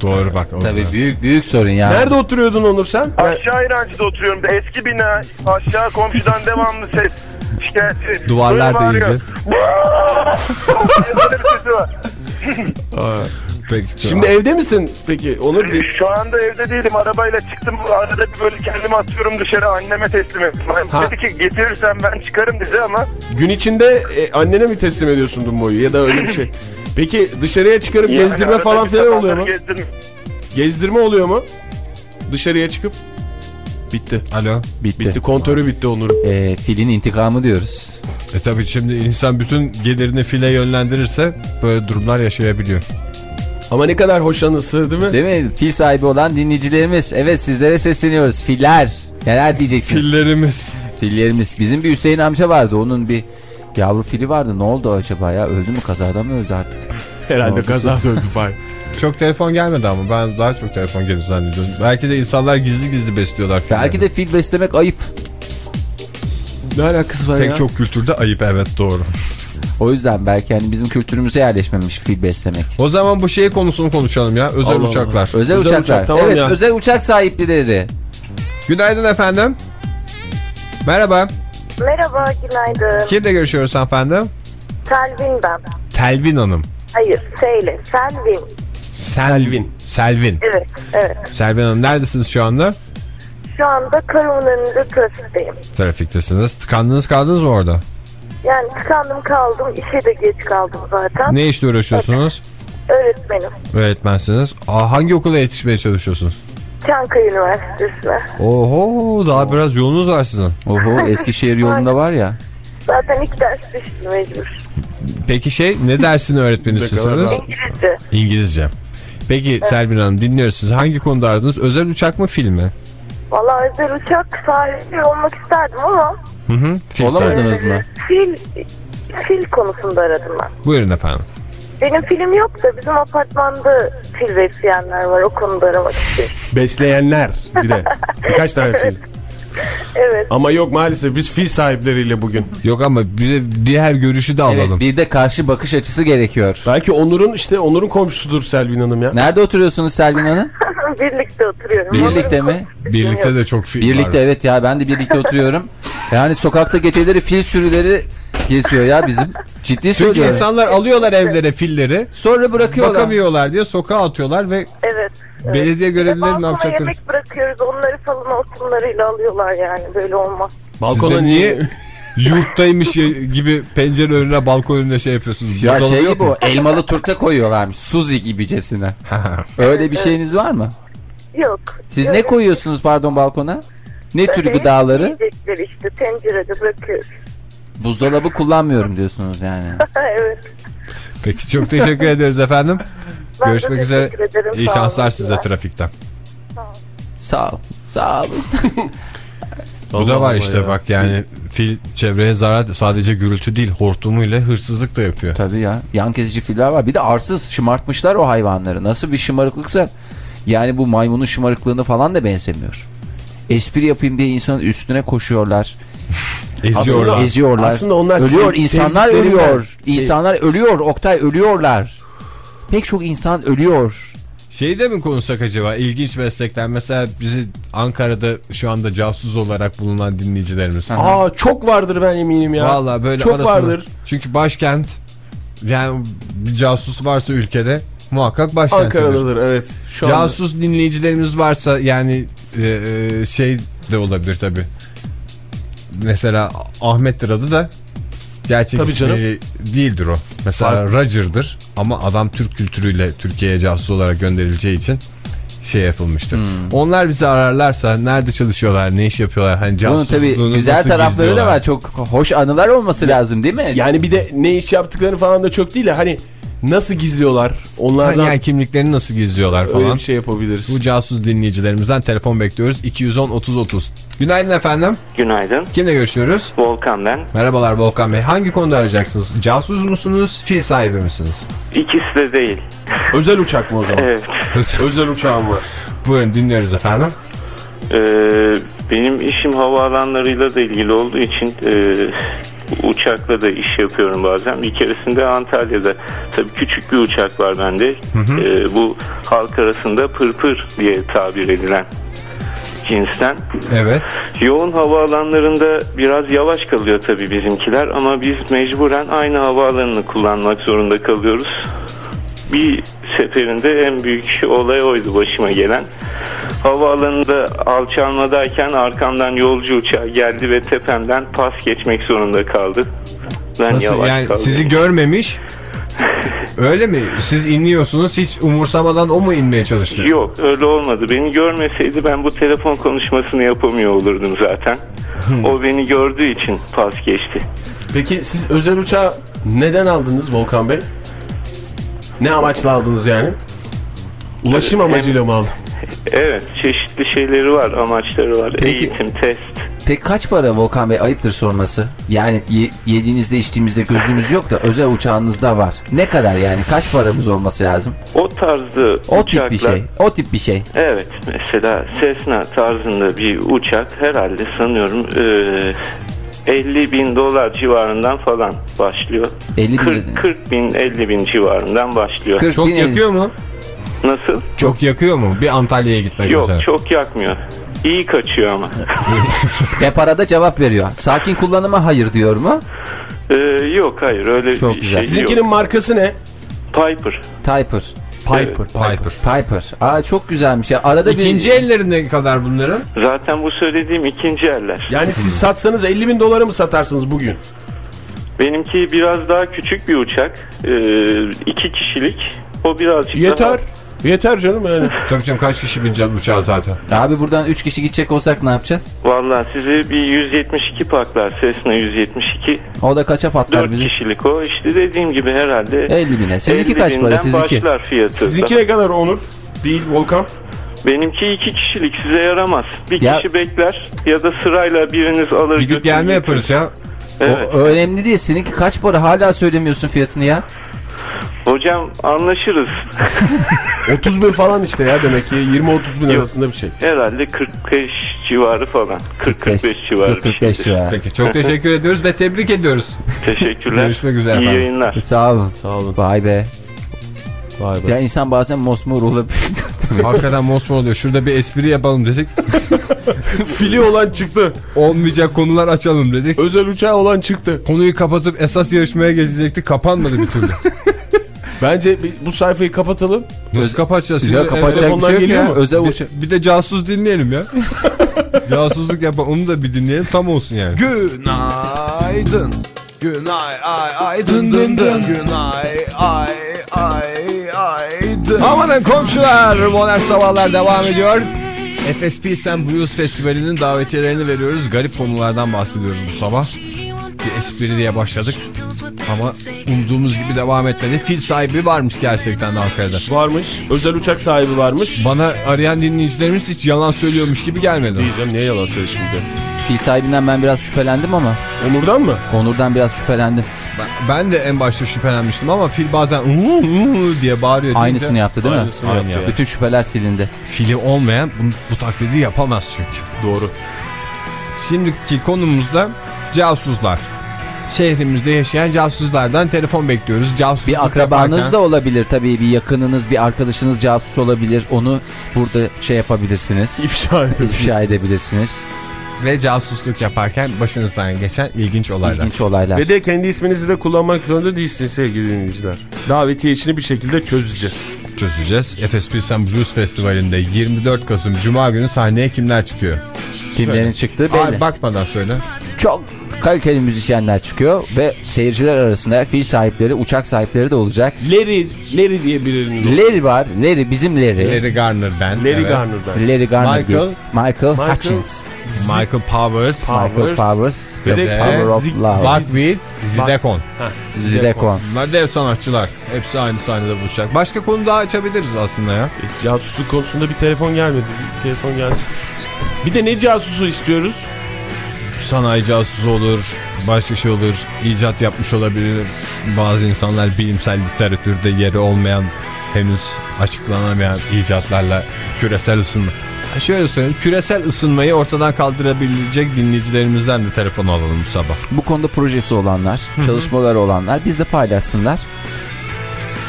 Doğru bak. orada. Tabii büyük büyük sorun yani. Nerede oturuyordun Onur sen? Aşağı İrancı'da oturuyorum. Eski bina. Aşağı komşudan devamlı ses. Şikayetçi. Duvarlar da Böyle bağırıyor. sesi var. Peki, Şimdi evde misin peki Onur? Bir- Şu anda evde değilim. Arabayla çıktım. Arada bir böyle kendimi atıyorum dışarı. Anneme teslim ettim. Ha. Dedi ki getirirsen ben çıkarım dedi ama Gün içinde e, annene mi teslim ediyorsun Dumbo'yu ya da öyle bir şey? Peki dışarıya çıkarıp yani gezdirme falan filan oluyor mu? gezdirme. Gezdirme oluyor mu? Dışarıya çıkıp bitti. Alo. bitti. Bitti. Kontörü bitti Onur. Ee, filin intikamı diyoruz. E tabii şimdi insan bütün gelirini file yönlendirirse böyle durumlar yaşayabiliyor. Ama ne kadar hoş anısı değil mi? Değil mi? Fil sahibi olan dinleyicilerimiz. Evet sizlere sesleniyoruz. Filler. Neler diyeceksiniz? Fillerimiz. Fillerimiz. Bizim bir Hüseyin amca vardı. Onun bir yavru fili vardı. Ne oldu acaba ya? Öldü mü? Kazada mı öldü artık? Herhalde Oldu. kaza döndü Fahir. Çok telefon gelmedi ama ben daha çok telefon gelir zannediyorum. Belki de insanlar gizli gizli besliyorlar fillerini. Belki de fil beslemek ayıp. Ne alakası var Pek ya? çok kültürde ayıp evet doğru. O yüzden belki hani bizim kültürümüze yerleşmemiş fil beslemek. O zaman bu şey konusunu konuşalım ya. Özel Allah Allah. uçaklar. Özel, Özel uçaklar. uçak, tamam evet ya. özel uçak sahipleri. Günaydın efendim. Merhaba. Merhaba, günaydın. Kimle görüşüyoruz efendim? Selvin ben. Telvin Hanım. Hayır, Seyle. Selvin. Selvin. Selvin. Evet, evet. Selvin Hanım neredesiniz şu anda? Şu anda karımın önünde trafikteyim. Trafiktesiniz. Tıkandınız kaldınız mı orada? Yani tıkandım kaldım, işe de geç kaldım zaten. Ne işle uğraşıyorsunuz? Öğretmenim. Öğretmensiniz. Aa, hangi okula yetişmeye çalışıyorsunuz? Çankaya Üniversitesi'ne. Oho daha biraz yolunuz var sizin. Oho Eskişehir yolunda var ya. Zaten ilk ders düştü mecbur. Peki şey ne dersini öğretmenisiniz? İngilizce. İngilizce. Peki Selvin Hanım dinliyoruz sizi. Hangi konuda aradınız? Özel uçak mı film mi? Valla özel uçak sahibi olmak isterdim ama Hı hı. Film sahibi. Olamadınız mı? fil, fil konusunda aradım ben. Buyurun efendim. Benim film yok da bizim apartmanda fil besleyenler var. O konuda aramak istiyorum. Besleyenler bir de. Birkaç tane fil. Evet. Ama yok maalesef biz fil sahipleriyle bugün. Yok ama bir de diğer görüşü de Evet alalım. bir de karşı bakış açısı gerekiyor. Belki Onur'un işte Onur'un komşusudur Selvin Hanım ya. Nerede oturuyorsunuz Selvin Hanım? Birlikte oturuyorum. Birlikte Onların mi? Birlikte de çok film Birlikte var. evet ya ben de birlikte oturuyorum. Yani sokakta geceleri fil sürüleri geziyor ya bizim. Ciddi Çünkü söylüyorum. insanlar alıyorlar evlere filleri. Sonra bırakıyorlar. Bakamıyorlar diye sokağa atıyorlar ve Evet. evet. belediye görevlileri ne yapacaklar? yemek bırakıyoruz. Onları salın hortumlarıyla alıyorlar yani. Böyle olmaz. Balkona niye yurttaymış gibi pencere önüne balkon önüne şey yapıyorsunuz? Ya Buzdolabı şey gibi o elmalı turta koyuyorlarmış. Suzi gibicesine. Öyle bir şeyiniz var mı? Yok. Siz Yok. ne koyuyorsunuz pardon balkona? Ne tür gıdaları? Yiyecekleri işte tencerede bırakıyoruz. Buzdolabı kullanmıyorum diyorsunuz yani. evet. Peki çok teşekkür ediyoruz efendim. Ben de Görüşmek üzere. ederim. İyi Sağ şanslar olun. size trafikten. Sağ ol. Sağ olun. Bu da var işte ya. bak yani fil çevreye zarar sadece gürültü değil hortumuyla hırsızlık da yapıyor. Tabii ya. Yan kesici filler var. Bir de arsız şımartmışlar o hayvanları. Nasıl bir şımarıklıksa. Yani bu maymunun şımarıklığını falan da benzemiyor. Espri yapayım diye insanın üstüne koşuyorlar. Eziyorlar. Aslında- Eziyorlar. aslında onlar ölüyor. insanlar ölüyor. sev- İnsanlar ölüyor. Oktay ölüyorlar. Pek çok insan ölüyor. Şeyi de mi konuşsak acaba ilginç meslekler mesela bizi Ankara'da şu anda casus olarak bulunan dinleyicilerimiz. Aa çok vardır ben eminim ya. Vallahi böyle çok arasında- vardır. Çünkü başkent yani bir casus varsa ülkede muhakkak başkenttedir. Ankara'dadır evet. Şu anda. Casus dinleyicilerimiz varsa yani e, e, şey de olabilir tabi. Mesela Ahmet'tir adı da gerçek Tabii canım. ismi değildir o. Mesela Farklı. Roger'dır ama adam Türk kültürüyle Türkiye'ye casus olarak gönderileceği için şey yapılmıştır. Hmm. Onlar bizi ararlarsa nerede çalışıyorlar, ne iş yapıyorlar, hani Bunun tabii casusluğunu güzel tarafları da var. Çok hoş anılar olması lazım değil mi? Yani bir de ne iş yaptıklarını falan da çok değil de hani nasıl gizliyorlar onlardan Yani kimliklerini nasıl gizliyorlar öyle falan. bir şey yapabiliriz. Bu casus dinleyicilerimizden telefon bekliyoruz. 210 30 30. Günaydın efendim. Günaydın. Kimle görüşüyoruz? Volkan ben. Merhabalar Volkan Bey. Hangi konuda arayacaksınız? Casus musunuz? Fil sahibi misiniz? İkisi de değil. Özel uçak mı o zaman? Evet. Özel uçağım var. Buyurun dinliyoruz efendim. Ee, Benim işim havaalanlarıyla da ilgili olduğu için e, uçakla da iş yapıyorum bazen. Bir keresinde Antalya'da tabii küçük bir uçak var bende. E, bu halk arasında pırpır diye tabir edilen cinsten. Evet. Yoğun havaalanlarında biraz yavaş kalıyor tabii bizimkiler ama biz mecburen aynı havaalanını kullanmak zorunda kalıyoruz. Bir seferinde en büyük olay oydu başıma gelen. Havaalanında alçalmadayken arkamdan yolcu uçağı geldi ve tepemden pas geçmek zorunda kaldı. Ben Nasıl yavaş yani kaldım. sizi görmemiş? Öyle mi? Siz iniyorsunuz hiç umursamadan o mu inmeye çalıştı? Yok öyle olmadı. Beni görmeseydi ben bu telefon konuşmasını yapamıyor olurdum zaten. O beni gördüğü için pas geçti. Peki siz özel uçağı neden aldınız Volkan Bey? Ne amaçla aldınız yani? Ulaşım amacıyla mı aldın? Evet çeşitli şeyleri var amaçları var. Peki. Eğitim, test. Peki kaç para Volkan Bey ayıptır sorması? Yani ye- yediğinizde içtiğimizde gözümüz yok da özel uçağınızda var. Ne kadar yani kaç paramız olması lazım? O tarzda O uçaklar. tip bir şey. O tip bir şey. Evet mesela Cessna tarzında bir uçak herhalde sanıyorum eee 50 bin dolar civarından falan başlıyor. 50 bin 40, 40 bin 50 bin civarından başlıyor. 40 Çok bin yakıyor mu? Nasıl? Çok yakıyor mu? Bir Antalya'ya gitmek Yok mesela. çok yakmıyor. İyi kaçıyor ama. Ve parada cevap veriyor. Sakin kullanıma hayır diyor mu? Eee, yok hayır öyle Çok bir güzel. şey Sizinkinin yok. markası ne? Piper. Typer. Piper. Piper. Piper. Aa çok güzelmiş ya. Arada İkinci bir... elleri ne kadar bunların? Zaten bu söylediğim ikinci eller. Yani siz satsanız 50 bin dolara mı satarsınız bugün? Benimki biraz daha küçük bir uçak. Eee iki kişilik. O birazcık Yeter. daha... Yeter canım yani. Tabii canım kaç kişi binecek uçağa zaten? Abi buradan 3 kişi gidecek olsak ne yapacağız? Vallahi size bir 172 paklar. Cessna 172. O da kaça patlar 4 bizim? kişilik o. İşte dediğim gibi herhalde 50 bine. Sizinki 50 kaç para sizinki? başlar fiyatı. Sizinki ne kadar Onur? Değil Volkan. Benimki iki kişilik size yaramaz. Bir Ya- kişi bekler ya da sırayla biriniz alır Gidip gelme yaparız ya. Evet. O önemli değil. Seninki kaç para? Hala söylemiyorsun fiyatını ya. Hocam anlaşırız. 30 bin falan işte ya demek ki 20-30 bin Yok. arasında bir şey. Herhalde 45 civarı falan. 40-45 civarı bir 45 şeydir. civarı. Peki çok teşekkür ediyoruz ve tebrik ediyoruz. Teşekkürler. Görüşmek üzere İyi efendim. yayınlar. Sağ olun. Sağ olun. Vay be. Vay be. Ya insan bazen mosmor olabilir. Hakikaten mosmor oluyor. Şurada bir espri yapalım dedik. Fili olan çıktı. Olmayacak konular açalım dedik. Özel uçağı olan çıktı. Konuyu kapatıp esas yarışmaya geçecektik. Kapanmadı bir türlü. Bence bu sayfayı kapatalım. Nasıl kapatacağız? ya kapatacak bir şey geliyor ya. mu? Özel Bir, bir de casus dinleyelim ya. Casusluk yapan onu da bir dinleyelim tam olsun yani. Günaydın. Günay ay ay dın dın dın. Günay ay ay ay dın. Amanın komşular modern sabahlar devam ediyor. FSP Sen Blues Festivali'nin davetiyelerini veriyoruz. Garip konulardan bahsediyoruz bu sabah. Bir espri diye başladık. Ama umduğumuz gibi devam etmedi. Fil sahibi varmış gerçekten de Ankara'da. Varmış. Özel uçak sahibi varmış. Bana arayan dinleyicilerimiz hiç yalan söylüyormuş gibi gelmedi. Diyeceğim niye yalan söyle şimdi? Fil sahibinden ben biraz şüphelendim ama. Onur'dan mı? Onur'dan biraz şüphelendim. Ben, ben de en başta şüphelenmiştim ama fil bazen "Iı, ıı" diye bağırıyor. Aynısını deyince- yaptı değil Aynısını mi? yaptı ya. Bütün şüpheler silindi. Fili olmayan bu, bu taklidi yapamaz çünkü. Doğru. Şimdiki konumuzda casuslar. Şehrimizde yaşayan casuslardan telefon bekliyoruz. Casusluk Bir akrabanız yaparken- da olabilir tabii bir yakınınız bir arkadaşınız casus olabilir onu burada şey yapabilirsiniz İfşa edebiliriz. ifşa edebilirsiniz Ve casusluk yaparken başınızdan geçen ilginç olaylar. ilginç olaylar Ve de kendi isminizi de kullanmak zorunda değilsiniz sevgili dinleyiciler. Davetiye işini bir şekilde çözeceğiz. Çözeceğiz. Efes Pilsen Blues Festivali'nde 24 Kasım Cuma günü sahneye kimler çıkıyor? kimlerin çıktığı belli Ay, bakmadan söyle. çok kaliteli müzisyenler çıkıyor ve seyirciler arasında fil sahipleri uçak sahipleri de olacak Larry, Larry diye birinin. Larry var Larry bizim Larry Larry Garner ben. Larry evet. Garner'dan. Larry Garner Michael-. Michael, Michael- Hutchins Michael Powers. Michael Powers Ve The de Power of Love Buckwheat, Zidekon. Zidekon Bunlar dev sanatçılar. Hepsi aynı sahnede buluşacak. Başka konu daha açabiliriz aslında ya. E, Casusluk konusunda bir telefon gelmedi. Bir telefon gelsin. Bir de ne casusu istiyoruz? Sanayi casusu olur, başka şey olur, icat yapmış olabilir. Bazı insanlar bilimsel literatürde yeri olmayan, henüz açıklanamayan icatlarla küresel ısınma Şöyle söyleyeyim küresel ısınmayı ortadan kaldırabilecek dinleyicilerimizden de telefon alalım bu sabah. Bu konuda projesi olanlar, çalışmaları olanlar biz de paylaşsınlar.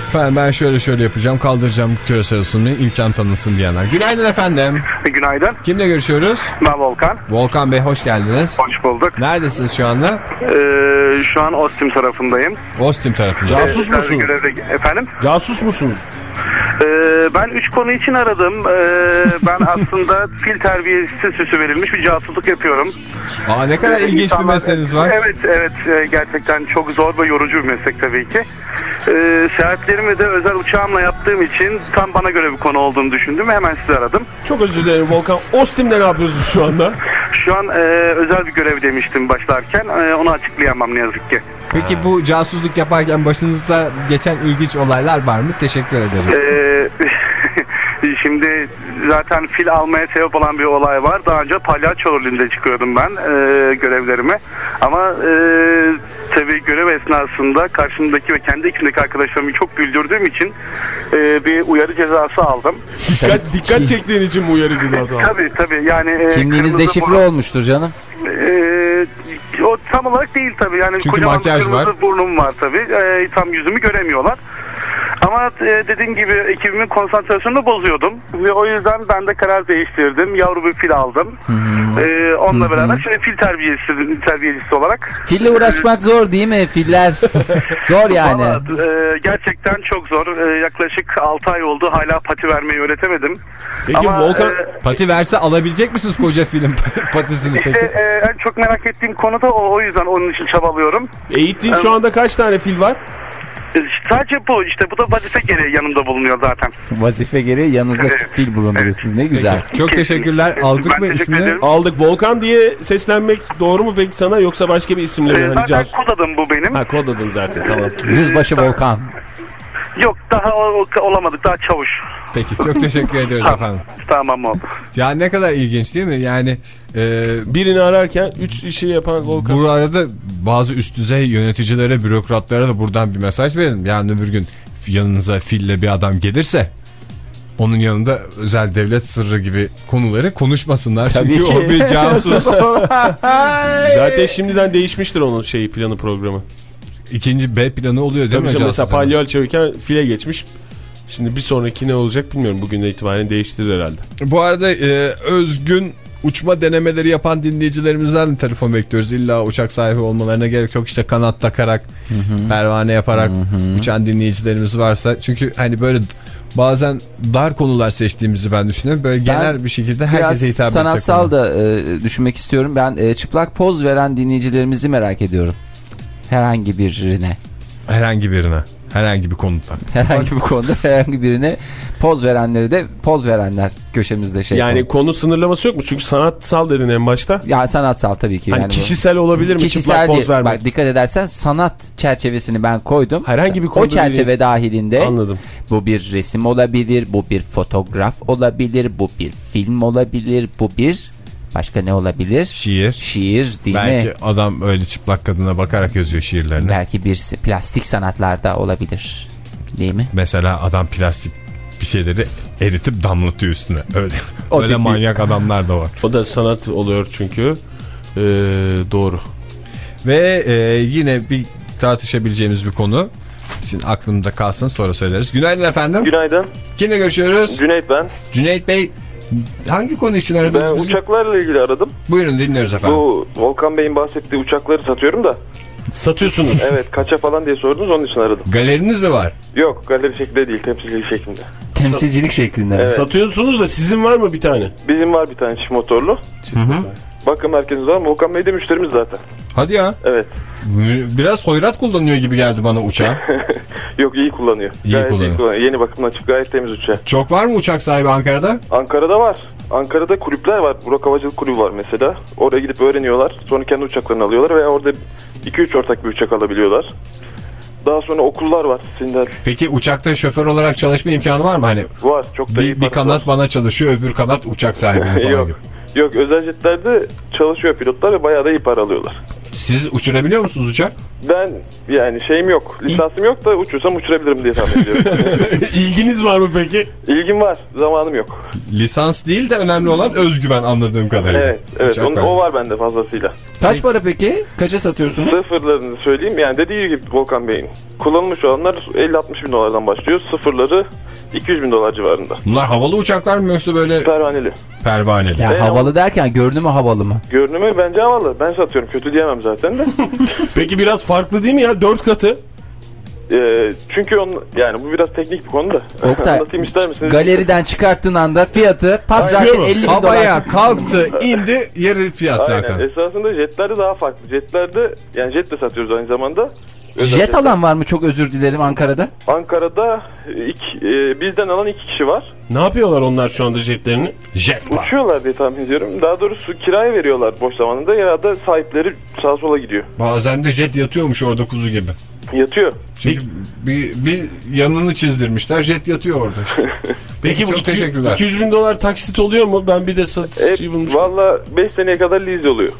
Efendim ben şöyle şöyle yapacağım kaldıracağım küresel ısınmayı imkan tanınsın diyenler. Günaydın efendim. Günaydın. Kimle görüşüyoruz? Ben Volkan. Volkan Bey hoş geldiniz. Hoş bulduk. Neredesiniz şu anda? Ee, şu an Ostim tarafındayım. Ostim tarafında. Casus Ee, musunuz? görevde- Efendim? Casus musunuz? Ee, ben üç konu için aradım. Ee, ben aslında fil terbiyesi süsü verilmiş bir casusluk yapıyorum. Aa ne kadar Ee, ilginç bir insanlar- mesleğiniz var. Evet, evet. e, gerçekten çok zor ve yorucu bir meslek tabii ki. Ee, seyahatlerimi de özel uçağımla yaptığım için tam bana göre bir konu olduğunu düşündüm ve hemen sizi aradım. Çok özür dilerim Volkan. Ostim'de ne yapıyorsunuz şu anda? Şu an e, özel bir görev demiştim başlarken. E, onu açıklayamam ne yazık ki. Peki bu casusluk yaparken başınızda geçen ilginç olaylar var mı? Teşekkür ederiz. Ee, şimdi zaten fil almaya sebep olan bir olay var. Daha önce palyaço rolünde çıkıyordum ben e, görevlerime. Ama e, tabii görev esnasında karşımdaki ve kendi ekibimdeki arkadaşlarımı çok güldürdüğüm için e, bir uyarı cezası aldım. Dikkat, dikkat çektiğin için mi uyarı cezası aldın? Tabii tabii yani... E, Kimliğiniz kırmızı deşifre burun- olmuştur canım. e, o tam olarak değil tabii. Yani Çünkü kocaman makyaj var. burnum var tabii. E, tam yüzümü göremiyorlar. Ama e, dediğim gibi ekibimin konsantrasyonunu bozuyordum. Ve o yüzden ben de karar değiştirdim. Yavru bir fil aldım. E, onunla beraber şimdi fil terbiyesi, terbiyecisi olarak. Fille uğraşmak zor değil mi? Filler zor yani. Valla, e, gerçekten çok zor. E, yaklaşık 6 ay oldu. Hala pati vermeyi öğretemedim. Peki Ama, Volkan e, Pati verse alabilecek misiniz koca film patisini işte peki? e, en çok merak ettiğim konu da o. O yüzden onun için çabalıyorum. eğittiğin şu anda kaç tane fil var? Sadece bu. işte bu da vazife gereği yanımda bulunuyor zaten. Vazife gereği yanınızda Evet. fil bulunduruyorsunuz. Ne güzel. Çok teşekkürler. Aldık Ben mı teşekkür ismini? ederim. Aldık. Volkan diye seslenmek doğru mu peki sana yoksa başka bir isimle mi? E, Hani zaten casus. kod adım bu benim. Ha kod adın zaten tamam. Yüzbaşı Volkan. Yok daha olamadık. Daha çavuş. Peki çok teşekkür ediyoruz efendim. Tamam oldu. Ya ne kadar ilginç değil mi? Yani e, Birini ararken 3 işi yapan Volkan. bu arada bazı üst düzey yöneticilere, bürokratlara da buradan bir mesaj verelim. Yani öbür gün yanınıza fille bir adam gelirse onun yanında özel devlet sırrı gibi konuları konuşmasınlar. Tabii Çünkü ki. o bir casus. Zaten şimdiden değişmiştir onun şeyi planı programı. İkinci B planı oluyor değil Tabii mi? canım, mesela palyaçoyken file geçmiş. Şimdi bir sonraki ne olacak bilmiyorum. Bugünden itibaren değiştirir herhalde. Bu arada e, özgün uçma denemeleri yapan dinleyicilerimizden de telefon bekliyoruz. İlla uçak sahibi olmalarına gerek yok. İşte kanat takarak, pervane yaparak uçan dinleyicilerimiz varsa. Çünkü hani böyle bazen dar konular seçtiğimizi ben düşünüyorum. Böyle genel bir şekilde herkese hitap edecek. sanatsal da e, düşünmek istiyorum. Ben e, çıplak poz veren dinleyicilerimizi merak ediyorum. Herhangi birine. Herhangi birine. Herhangi bir konuda. Herhangi bir konuda herhangi birine poz verenleri de poz verenler köşemizde şey. Yani Yani konu sınırlaması yok mu? Çünkü sanatsal dedin en başta. ya sanatsal tabii ki. Hani yani bu. kişisel olabilir mi? Kişisel Çıplak değil. poz vermek. Bak dikkat edersen sanat çerçevesini ben koydum. Herhangi bir O konuda çerçeve dediğin- dahilinde Anladım. bu bir resim olabilir, bu bir fotoğraf olabilir, bu bir film olabilir, bu bir başka ne olabilir? Şiir. Şiir değil Belki mi? adam öyle çıplak kadına bakarak yazıyor şiirlerini. Belki bir plastik sanatlarda olabilir. Değil mi? Mesela adam plastik bir şeyleri eritip damlatıyor üstüne. Öyle O öyle manyak adamlar da var. O da sanat oluyor çünkü. Ee, doğru. Ve e, yine bir tartışabileceğimiz bir konu. Sizin aklımda kalsın sonra söyleriz. Günaydın efendim. Günaydın. Kimle görüşüyoruz? Cüneyt ben. Cüneyt Bey hangi konu için Ben aradınız bizi? uçaklarla ilgili aradım. Buyurun dinliyoruz efendim. Bu Volkan Bey'in bahsettiği uçakları satıyorum da. Satıyorsunuz. Evet kaça falan diye sordunuz onun için aradım. Galeriniz mi var? Yok galeri şeklinde değil temsilcilik şeklinde. Temsilcilik şeklinde. Evet. Satıyorsunuz da sizin var mı bir tane? Bizim var bir tane çift motorlu. Bakım merkezimiz var. Volkan Bey de müşterimiz zaten. Hadi ya. Evet. Biraz hoyrat kullanıyor gibi geldi bana uçağı. Yok iyi kullanıyor. İyi gayet kullanıyor. iyi kullanıyor. Yeni bakımdan açıp gayet temiz uçağı. Çok var mı uçak sahibi Ankara'da? Ankara'da var. Ankara'da kulüpler var. Burak Havacılık Kulübü var mesela. Oraya gidip öğreniyorlar. Sonra kendi uçaklarını alıyorlar ve orada 2-3 ortak bir uçak alabiliyorlar. Daha sonra okullar var. Sindel Peki uçakta şoför olarak çalışma imkanı var mı? Hani var. Çok da iyi bir, bir parası kanat var. bana çalışıyor öbür kanat uçak sahibi falan Yok. gibi. Yok özel jetlerde çalışıyor pilotlar ve bayağı da iyi para alıyorlar. Siz uçurabiliyor musunuz uçak? Ben yani şeyim yok. Lisansım yok da uçursam uçurabilirim diye tahmin ediyorum. İlginiz var mı peki? İlgim var. Zamanım yok. Lisans değil de önemli olan özgüven anladığım kadarıyla. Evet. Evet. Onun, o var bende fazlasıyla. Kaç para peki? Kaça satıyorsunuz? Sıfırlarını söyleyeyim. Yani dediği gibi Volkan Bey'in. Kullanılmış olanlar 50-60 bin dolardan başlıyor. Sıfırları 200 bin dolar civarında. Bunlar havalı uçaklar mı yoksa böyle Pervaneli. pervaneli? Ya E, havalı derken görünümü havalı mı? Görünümü bence havalı. Ben satıyorum. Kötü diyemem zaten de. Peki biraz farklı değil mi ya? Dört katı. Ee, çünkü onun, yani bu biraz teknik bir konu da. Oktay, Anlatayım ister misiniz? Galeriden çıkarttığın anda fiyatı pat zaten mu? 50 bin dolar. Havaya kalktı indi yeri fiyat Aynen. zaten. Esasında jetlerde daha farklı. Jetlerde yani jet de satıyoruz aynı zamanda. Özel Jet alan var mı çok özür dilerim Ankara'da? Ankara'da iki, e, bizden alan iki kişi var. Ne yapıyorlar onlar şu anda jetlerini? Jet var. Uçuyorlar diye tahmin ediyorum. Daha doğrusu kiraya veriyorlar boş zamanında ya da sahipleri sağa sola gidiyor. Bazen de jet yatıyormuş orada kuzu gibi. Yatıyor. Çünkü bir, bir yanını çizdirmişler jet yatıyor orada. Peki bu Çok 200, teşekkürler. 200 bin dolar taksit oluyor mu? Ben bir de E, satıcıyı bulmuşum. Valla 5 seneye kadar lease oluyor.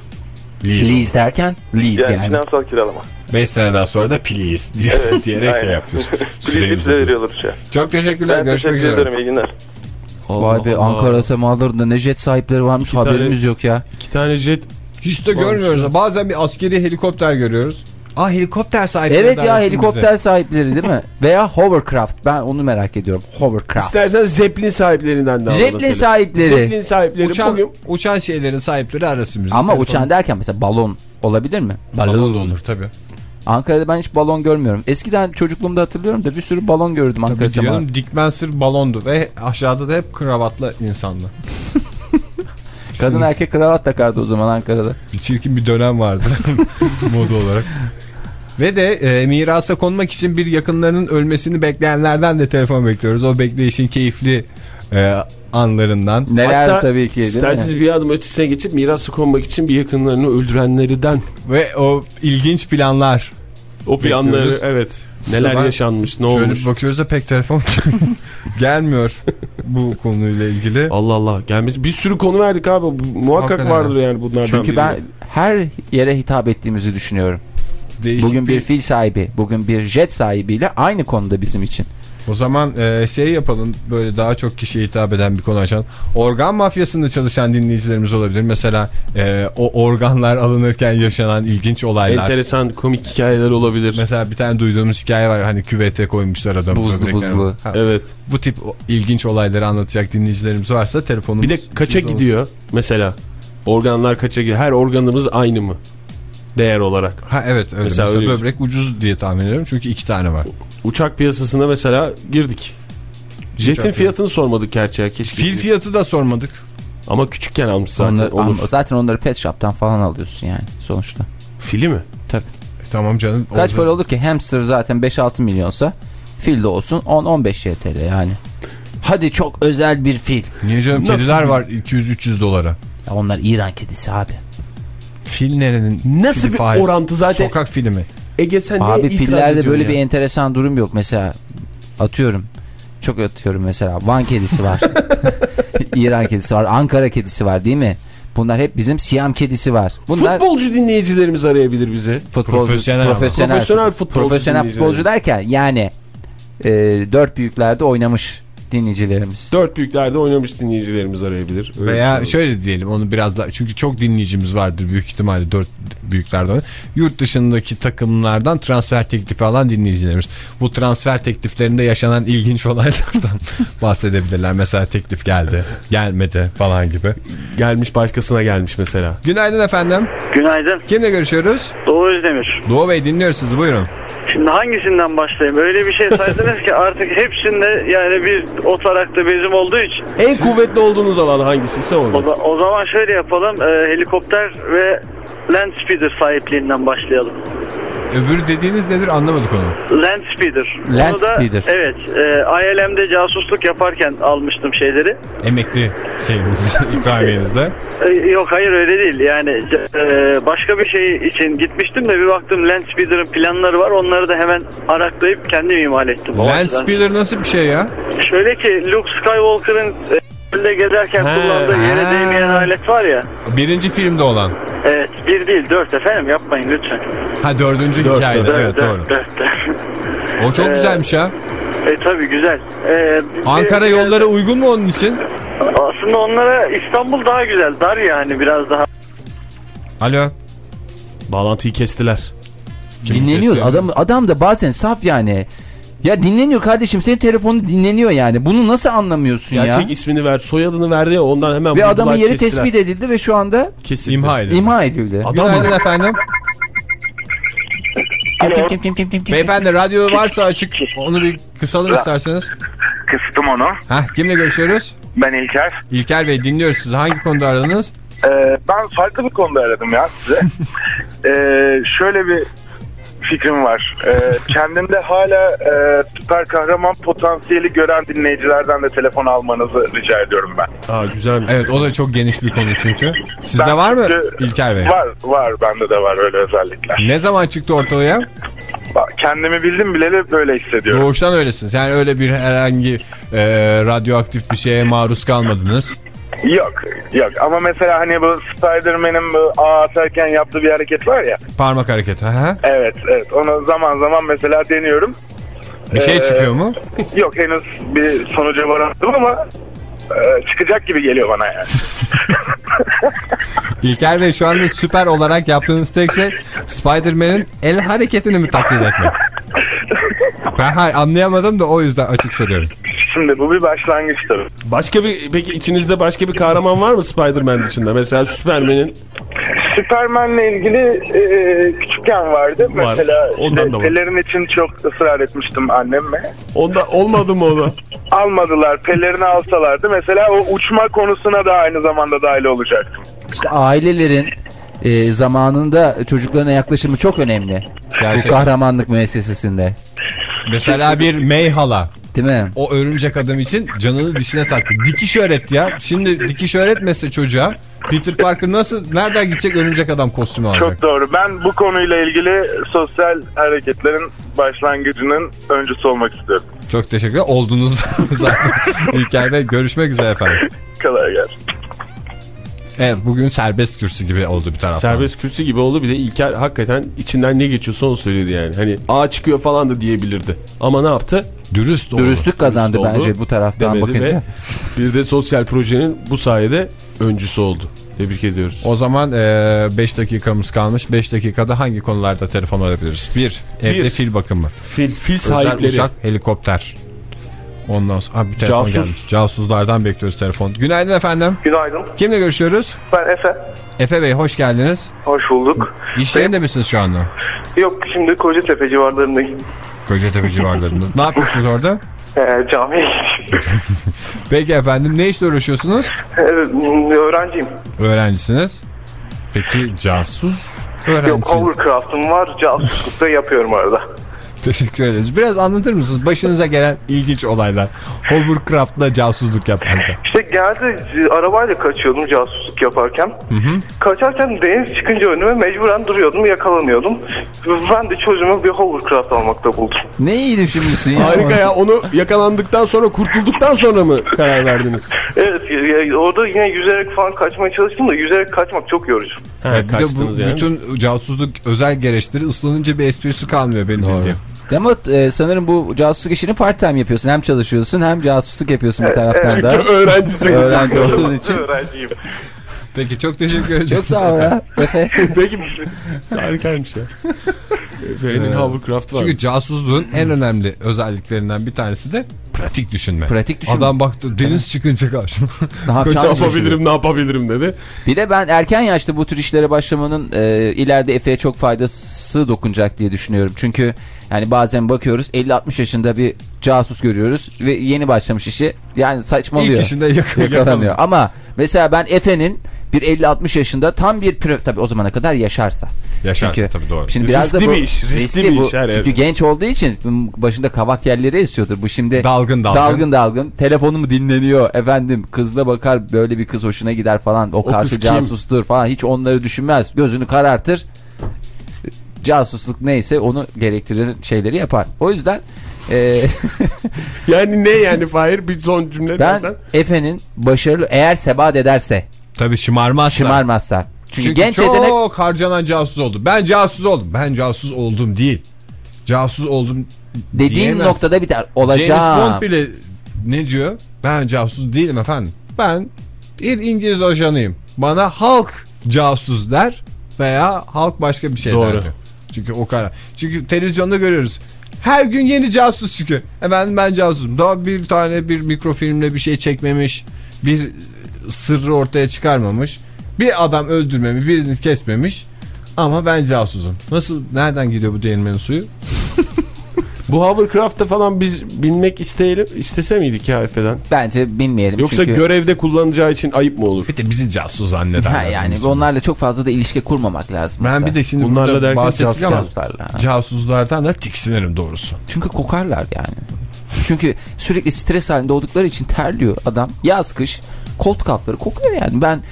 Lease derken? Lease Yani, yani. finansal kiralama. 5 seneden sonra da please diye, Evet, diyerek şey aynen. yapıyorsun. Please Süreyi bize uzatıyorsun. Çok teşekkürler. Ben Görüşmek teşekkür üzere. ederim. iyi günler. Vay be Allah. Ankara semalarında ne jet sahipleri varmış İki haberimiz tane- yok ya. İki tane jet. Hiç de görmüyoruz. Bazen bir askeri helikopter görüyoruz. Aa helikopter sahipleri Evet ya helikopter sahipleri değil mi? Veya hovercraft ben onu merak ediyorum. Hovercraft. İstersen Zeppelin sahiplerinden de tabii. sahipleri. Zeppelin sahipleri bize. Uçan, bugün uçan şeylerin sahipleri arasın bizi. Ama Telefon- uçan derken mesela balon olabilir mi? balon da olur tabii. Ankara'da ben hiç balon görmüyorum. Eskiden çocukluğumda hatırlıyorum da bir sürü balon gördüm Ankara Tabii canım Dick Sır balondu ve aşağıda da hep kravatlı insandı. Kadın erkek kravat takardı o zaman Ankara'da. Bir çirkin bir dönem vardı moda olarak. Ve de e, mirasa konmak için bir yakınlarının ölmesini bekleyenlerden de telefon bekliyoruz. O bekleyişin keyifli e, anlarından. Neler Hatta tabii ki isterseniz bir adım ötesine geçip mirası konmak için bir yakınlarını öldürenlerden Ve o ilginç planlar. o planları Bekliyoruz. evet neler Sabah yaşanmış ne Şöyle olmuş. bir bakıyoruz da pek telefon gelmiyor bu konuyla ilgili. Allah Allah gelmiş. Bir sürü konu verdik abi. Muhakkak Hakikaten vardır yani bunlardan Çünkü biri. ben her yere hitap ettiğimizi düşünüyorum. Değişik Bugün bir fil sahibi, bugün bir jet sahibiyle aynı konuda bizim için. O zaman e, şey yapalım böyle daha çok kişiye hitap eden bir konu açalım. Organ mafyasında çalışan dinleyicilerimiz olabilir. Mesela e, o organlar alınırken yaşanan ilginç olaylar. enteresan komik hikayeler olabilir. Mesela bir tane duyduğumuz hikaye var hani küvete koymuşlar adamı. Buzlu, buzlu. Ha, Evet. Bu tip ilginç olayları anlatacak dinleyicilerimiz varsa telefonumuz. Bir de kaça 210. gidiyor mesela? Organlar kaça gidiyor? Her organımız aynı mı? Değer olarak. Ha evet öyle. Mesela Mesela, öyle bir- böbrek ucuz diye tahmin ediyorum çünkü iki tane var. Uçak piyasasına mesela girdik. Jetin Uçak fiyatını sormadık gerçi ya keşke. Fil fiyatı da sormadık. Ama küçükken almış zaten Onları- olur. ama zaten onları pet shop'tan falan alıyorsun yani sonuçta. Fili mi? E, tamam canım. Kaç para olur ki? Hamster zaten 5-6 milyonsa fil de olsun 10-15 YTL yani. Hadi çok özel bir fil. Niye canım Nasıl kediler bir- var 200-300 dolara. Ya onlar İran kedisi abi. Fil nerenin? Nasıl fili bir Fahir? orantı zaten? Sokak fili mi? Ege sen Abi fillerde böyle ya? bir enteresan durum yok. Mesela atıyorum. Çok atıyorum mesela. Van kedisi var. İran kedisi var. Ankara kedisi var değil mi? Bunlar hep bizim Siyam kedisi var. Bunlar Futbolcu dinleyicilerimiz arayabilir bize. futbolcu, Profesyonel profesyonel, Profesyonel futbolcu profesyonel futbolcu derken yani e, dört büyüklerde oynamış dinleyicilerimiz. Dört büyüklerde oynamış dinleyicilerimiz arayabilir. Öyle Veya şey şöyle diyelim onu biraz daha çünkü çok dinleyicimiz vardır büyük ihtimalle dört büyüklerden. Yurt dışındaki takımlardan transfer teklifi alan dinleyicilerimiz. Bu transfer tekliflerinde yaşanan ilginç olaylardan bahsedebilirler. Mesela teklif geldi, gelmedi falan gibi. gelmiş başkasına gelmiş mesela. Günaydın efendim. Günaydın. Kimle görüşüyoruz? Doğu Özdemir. Doğu Bey dinliyoruz sizi buyurun. Şimdi hangisinden başlayayım? Öyle bir şey saydınız ki artık hepsinde yani bir o tarakta bezim olduğu için. En kuvvetli olduğunuz alan hangisiyse O, orada. da- o zaman şöyle yapalım. Ee, helikopter ve Land Speeder sahipliğinden başlayalım. Öbürü dediğiniz nedir anlamadık onu. Land Speeder. Land Onu da, Speeder. Evet. E, ILM'de casusluk yaparken almıştım şeyleri. Emekli şeyinizde, ikramiyenizde. E, yok hayır öyle değil. Yani e, başka bir şey için gitmiştim de bir baktım Land Speeder'ın planları var. Onları da hemen araklayıp kendim imal ettim. O Land açıdan. Speeder nasıl bir şey ya? Şöyle ki Luke Skywalker'ın e, önde gezerken He, kullandığı yere he. değmeyen alet var ya. Birinci filmde olan. Evet bir değil dört efendim yapmayın lütfen. Ha dördüncü hikayede evet Dört, doğru. dört, dört. O çok Ee, güzelmiş ya. E tabi güzel. Ee, bir- Ankara bir- yolları uygun mu onun için? Aslında onlara İstanbul daha güzel. Dar yani biraz daha. Alo. Bağlantıyı kestiler. Dinleniyor. kesiyor? Adam, adam da bazen saf yani. Ya dinleniyor kardeşim. Senin telefonu dinleniyor yani. Bunu nasıl anlamıyorsun ya? Gerçek ismini ver, soyadını verdi ya ondan hemen Ve adamın yeri kestiler. tespit edildi ve şu anda Kesildi. İmha edildi. imha edildi. Adam Günaydın mı? efendim. Kim, kim, kim, kim, kim, kim? Beyefendi radyo varsa açık onu bir kısalım isterseniz. Kıstım onu. Heh, kimle görüşüyoruz? Ben İlker. İlker Bey dinliyoruz sizi. Hangi konuda aradınız? Ee, ben farklı bir konuda aradım ya size. Ee, şöyle bir fikrim var. Ee, kendimde hala e, süper kahraman potansiyeli gören dinleyicilerden de telefon almanızı rica ediyorum ben. Aa güzelmiş. Evet o da çok geniş bir konu çünkü. Sizde Ben var mı çünkü- İlker Bey? Var, var. Bende de var öyle özellikler. Ne zaman çıktı ortaya? Bak, Kendimi bildim bileli böyle hissediyorum. Doğuştan öylesiniz. Yani öyle bir herhangi e, radyoaktif bir şeye maruz kalmadınız. Yok, yok. Ama mesela hani bu Spider-Man'in bu ağ atarken yaptığı bir hareket var ya. Parmak hareketi. Ha? Evet, evet. Onu zaman zaman mesela deniyorum. Bir şey Ee, çıkıyor mu? Yok henüz bir sonuca varamadım ama e, çıkacak gibi geliyor bana yani. İlker Bey şu anda süper olarak yaptığınız tek şey Spider-Man'in el hareketini mi taklit etmek? Ben hayır, anlayamadım da o yüzden açık soruyorum. Şimdi bu bir başlangıç tabii. Başka bir peki içinizde başka bir kahraman var mı Spider-Man dışında? Mesela Superman'in Superman'le ilgili e, küçükken vardı. Var. Mesela Ondan işte da var. pelerin için çok ısrar etmiştim annemle. onda olmadı mı o da? Almadılar. Pelerini alsalardı. Mesela o uçma konusuna da aynı zamanda dahil olacaktım. İşte ailelerin e, zamanında çocuklarına yaklaşımı çok önemli. Bu Gerçekten. kahramanlık müessesesinde. Mesela bir Mayhala. Değil mi? O örümcek adam için canını dişine taktı. Dikiş öğretti ya. Şimdi dikiş öğretmese çocuğa Peter Parker nasıl nereden gidecek örümcek adam kostümü alacak? Çok doğru. Ben bu konuyla ilgili sosyal hareketlerin başlangıcının öncüsü olmak istiyorum. Çok teşekkür ederim. Oldunuz zaten. İlker Bey görüşmek üzere efendim. Kolay gelsin. Evet bugün serbest kürsü gibi oldu bir taraftan. Serbest kürsü gibi oldu bir de İlker hakikaten içinden ne geçiyorsa onu söyledi yani. Hani A çıkıyor falan da diyebilirdi. Ama ne yaptı? Dürüst oldu. Dürüstlük kazandı Dürüst oldu bence bu taraftan demedi bakınca. Bir de sosyal projenin bu sayede öncüsü oldu. Tebrik ediyoruz. O zaman 5 dakikamız kalmış. 5 dakikada hangi konularda telefon alabiliriz? 1. Evde Bir. fil bakımı. Fil, fil Özel sahipleri. uçak, helikopter. Ondan sonra bir telefon Casus. gelmiş. Casuslardan bekliyoruz telefon. Günaydın efendim. Günaydın. Kimle görüşüyoruz? Ben Efe. Efe Bey hoş geldiniz. Hoş bulduk. İş yerinde misiniz şu anda? Yok şimdi Kocatepe civarlarındayım. Kocatepe civarlarında. ne yapıyorsunuz orada? Ee, camiye Peki efendim ne işle uğraşıyorsunuz? Evet, öğrenciyim. Öğrencisiniz. Peki casus öğrenci. Yok hovercraft'ım var. Casusluk da yapıyorum arada. Teşekkür ederiz. Biraz anlatır mısınız? Başınıza gelen ilginç olaylar. Hovercraft'la casusluk yapmakta. İşte geldi arabayla kaçıyordum casusluk yaparken. Kaçarken deniz çıkınca önüme mecburen duruyordum yakalanıyordum. Ben de çözümü bir hovercraft almakta buldum. Ne iyiydi şimdisin ya. Harika ya onu yakalandıktan sonra kurtulduktan sonra mı karar verdiniz? Evet ya- orada yine yüzerek falan kaçmaya çalıştım da yüzerek kaçmak çok yorucu. He, Evet, bir de bu kaçtınız yani. bütün casusluk özel gereçleri ıslanınca bir esprisi kalmıyor benim bildiğim. Demot e, sanırım bu casusluk işini part time yapıyorsun. Hem çalışıyorsun hem casusluk yapıyorsun bir taraftan Çünkü da. öğrencisin. Öğrenci olduğun için. Öğrenciyim. Peki çok teşekkür ederim. Çok sağ ol ya. Efe. Peki harikaymış ya. Efe'nin hovercraft var. Çünkü casusluğun en önemli özelliklerinden bir tanesi de pratik düşünme. Pratik düşün. Adam baktı deniz çıkınca karşıma. Ne yapabilirim ne yapabilirim dedi. Bir de ben erken yaşta bu tür işlere başlamanın e, ileride Efe'ye çok faydası dokunacak diye düşünüyorum. Çünkü yani bazen bakıyoruz 50-60 yaşında bir casus görüyoruz ve yeni başlamış işi yani saçmalıyor. İlk işinde yak- yakalanıyor. Ama mesela ben Efe'nin bir 50-60 yaşında tam bir pre- tabii o zamana kadar yaşarsa. Yaşarsa Çünkü tabii doğru. Şimdi biraz da Riskli bu, bir iş, riskli bir bu. iş her Çünkü evde. genç olduğu için başında kavak yerleri esiyordur. Bu şimdi Dalgın dalgın. dalgın dalgın. Telefonu mu dinleniyor efendim kızla bakar böyle bir kız hoşuna gider falan. O, karşı kız kim? casustur falan hiç onları düşünmez. Gözünü karartır. Casusluk neyse onu gerektirir şeyleri yapar. O yüzden e, Yani ne yani Fahir bir son cümle ben dersen. Efe'nin başarılı eğer sebat ederse Tabii şımarmazsa. şımarmazsa Çünkü, Çünkü genç çok yetenek harcanan casus oldu. Ben casus oldum. Ben casus oldum değil. Casus oldum dediğin diyemez. noktada biter. James Olacağım. Bond bile ne diyor? Ben casus değilim efendim. Ben bir İngiliz ajanıyım. Bana halk casus der veya halk başka bir şey Doğru. der diyor. Çünkü o kadar. Çünkü televizyonda görüyoruz. Her gün yeni casus çıkıyor. Efendim ben casusum. Daha bir tane bir mikrofilmle bir şey çekmemiş. Bir sırrı ortaya çıkarmamış. Bir adam öldürmemiş, birini kesmemiş. Ama ben casusum. Nasıl, nereden gidiyor bu değirmenin suyu? Bu hovercraft'ta falan biz binmek isteyelim, istese miydik ya Efe'den? Bence bilmeyelim. Yoksa çünkü... görevde kullanacağı için ayıp mı olur? Bir de bizi casus zanneder. Ha, yani onlarla çok fazla da ilişki kurmamak lazım. Ben bir de şimdi Bunlarla derken bahsettik ama casuslardan da tiksinirim doğrusu. Çünkü kokarlar yani. Çünkü sürekli stres halinde oldukları için terliyor adam. Yaz kış koltuk altları kokuyor yani. Ben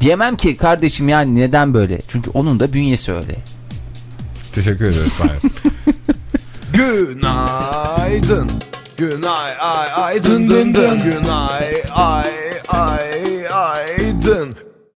diyemem ki kardeşim yani neden böyle? Çünkü onun da bünyesi öyle. Teşekkür ederiz Fahir. Günaydın. Günay ay ay dın dın dın. Günay ay ay ay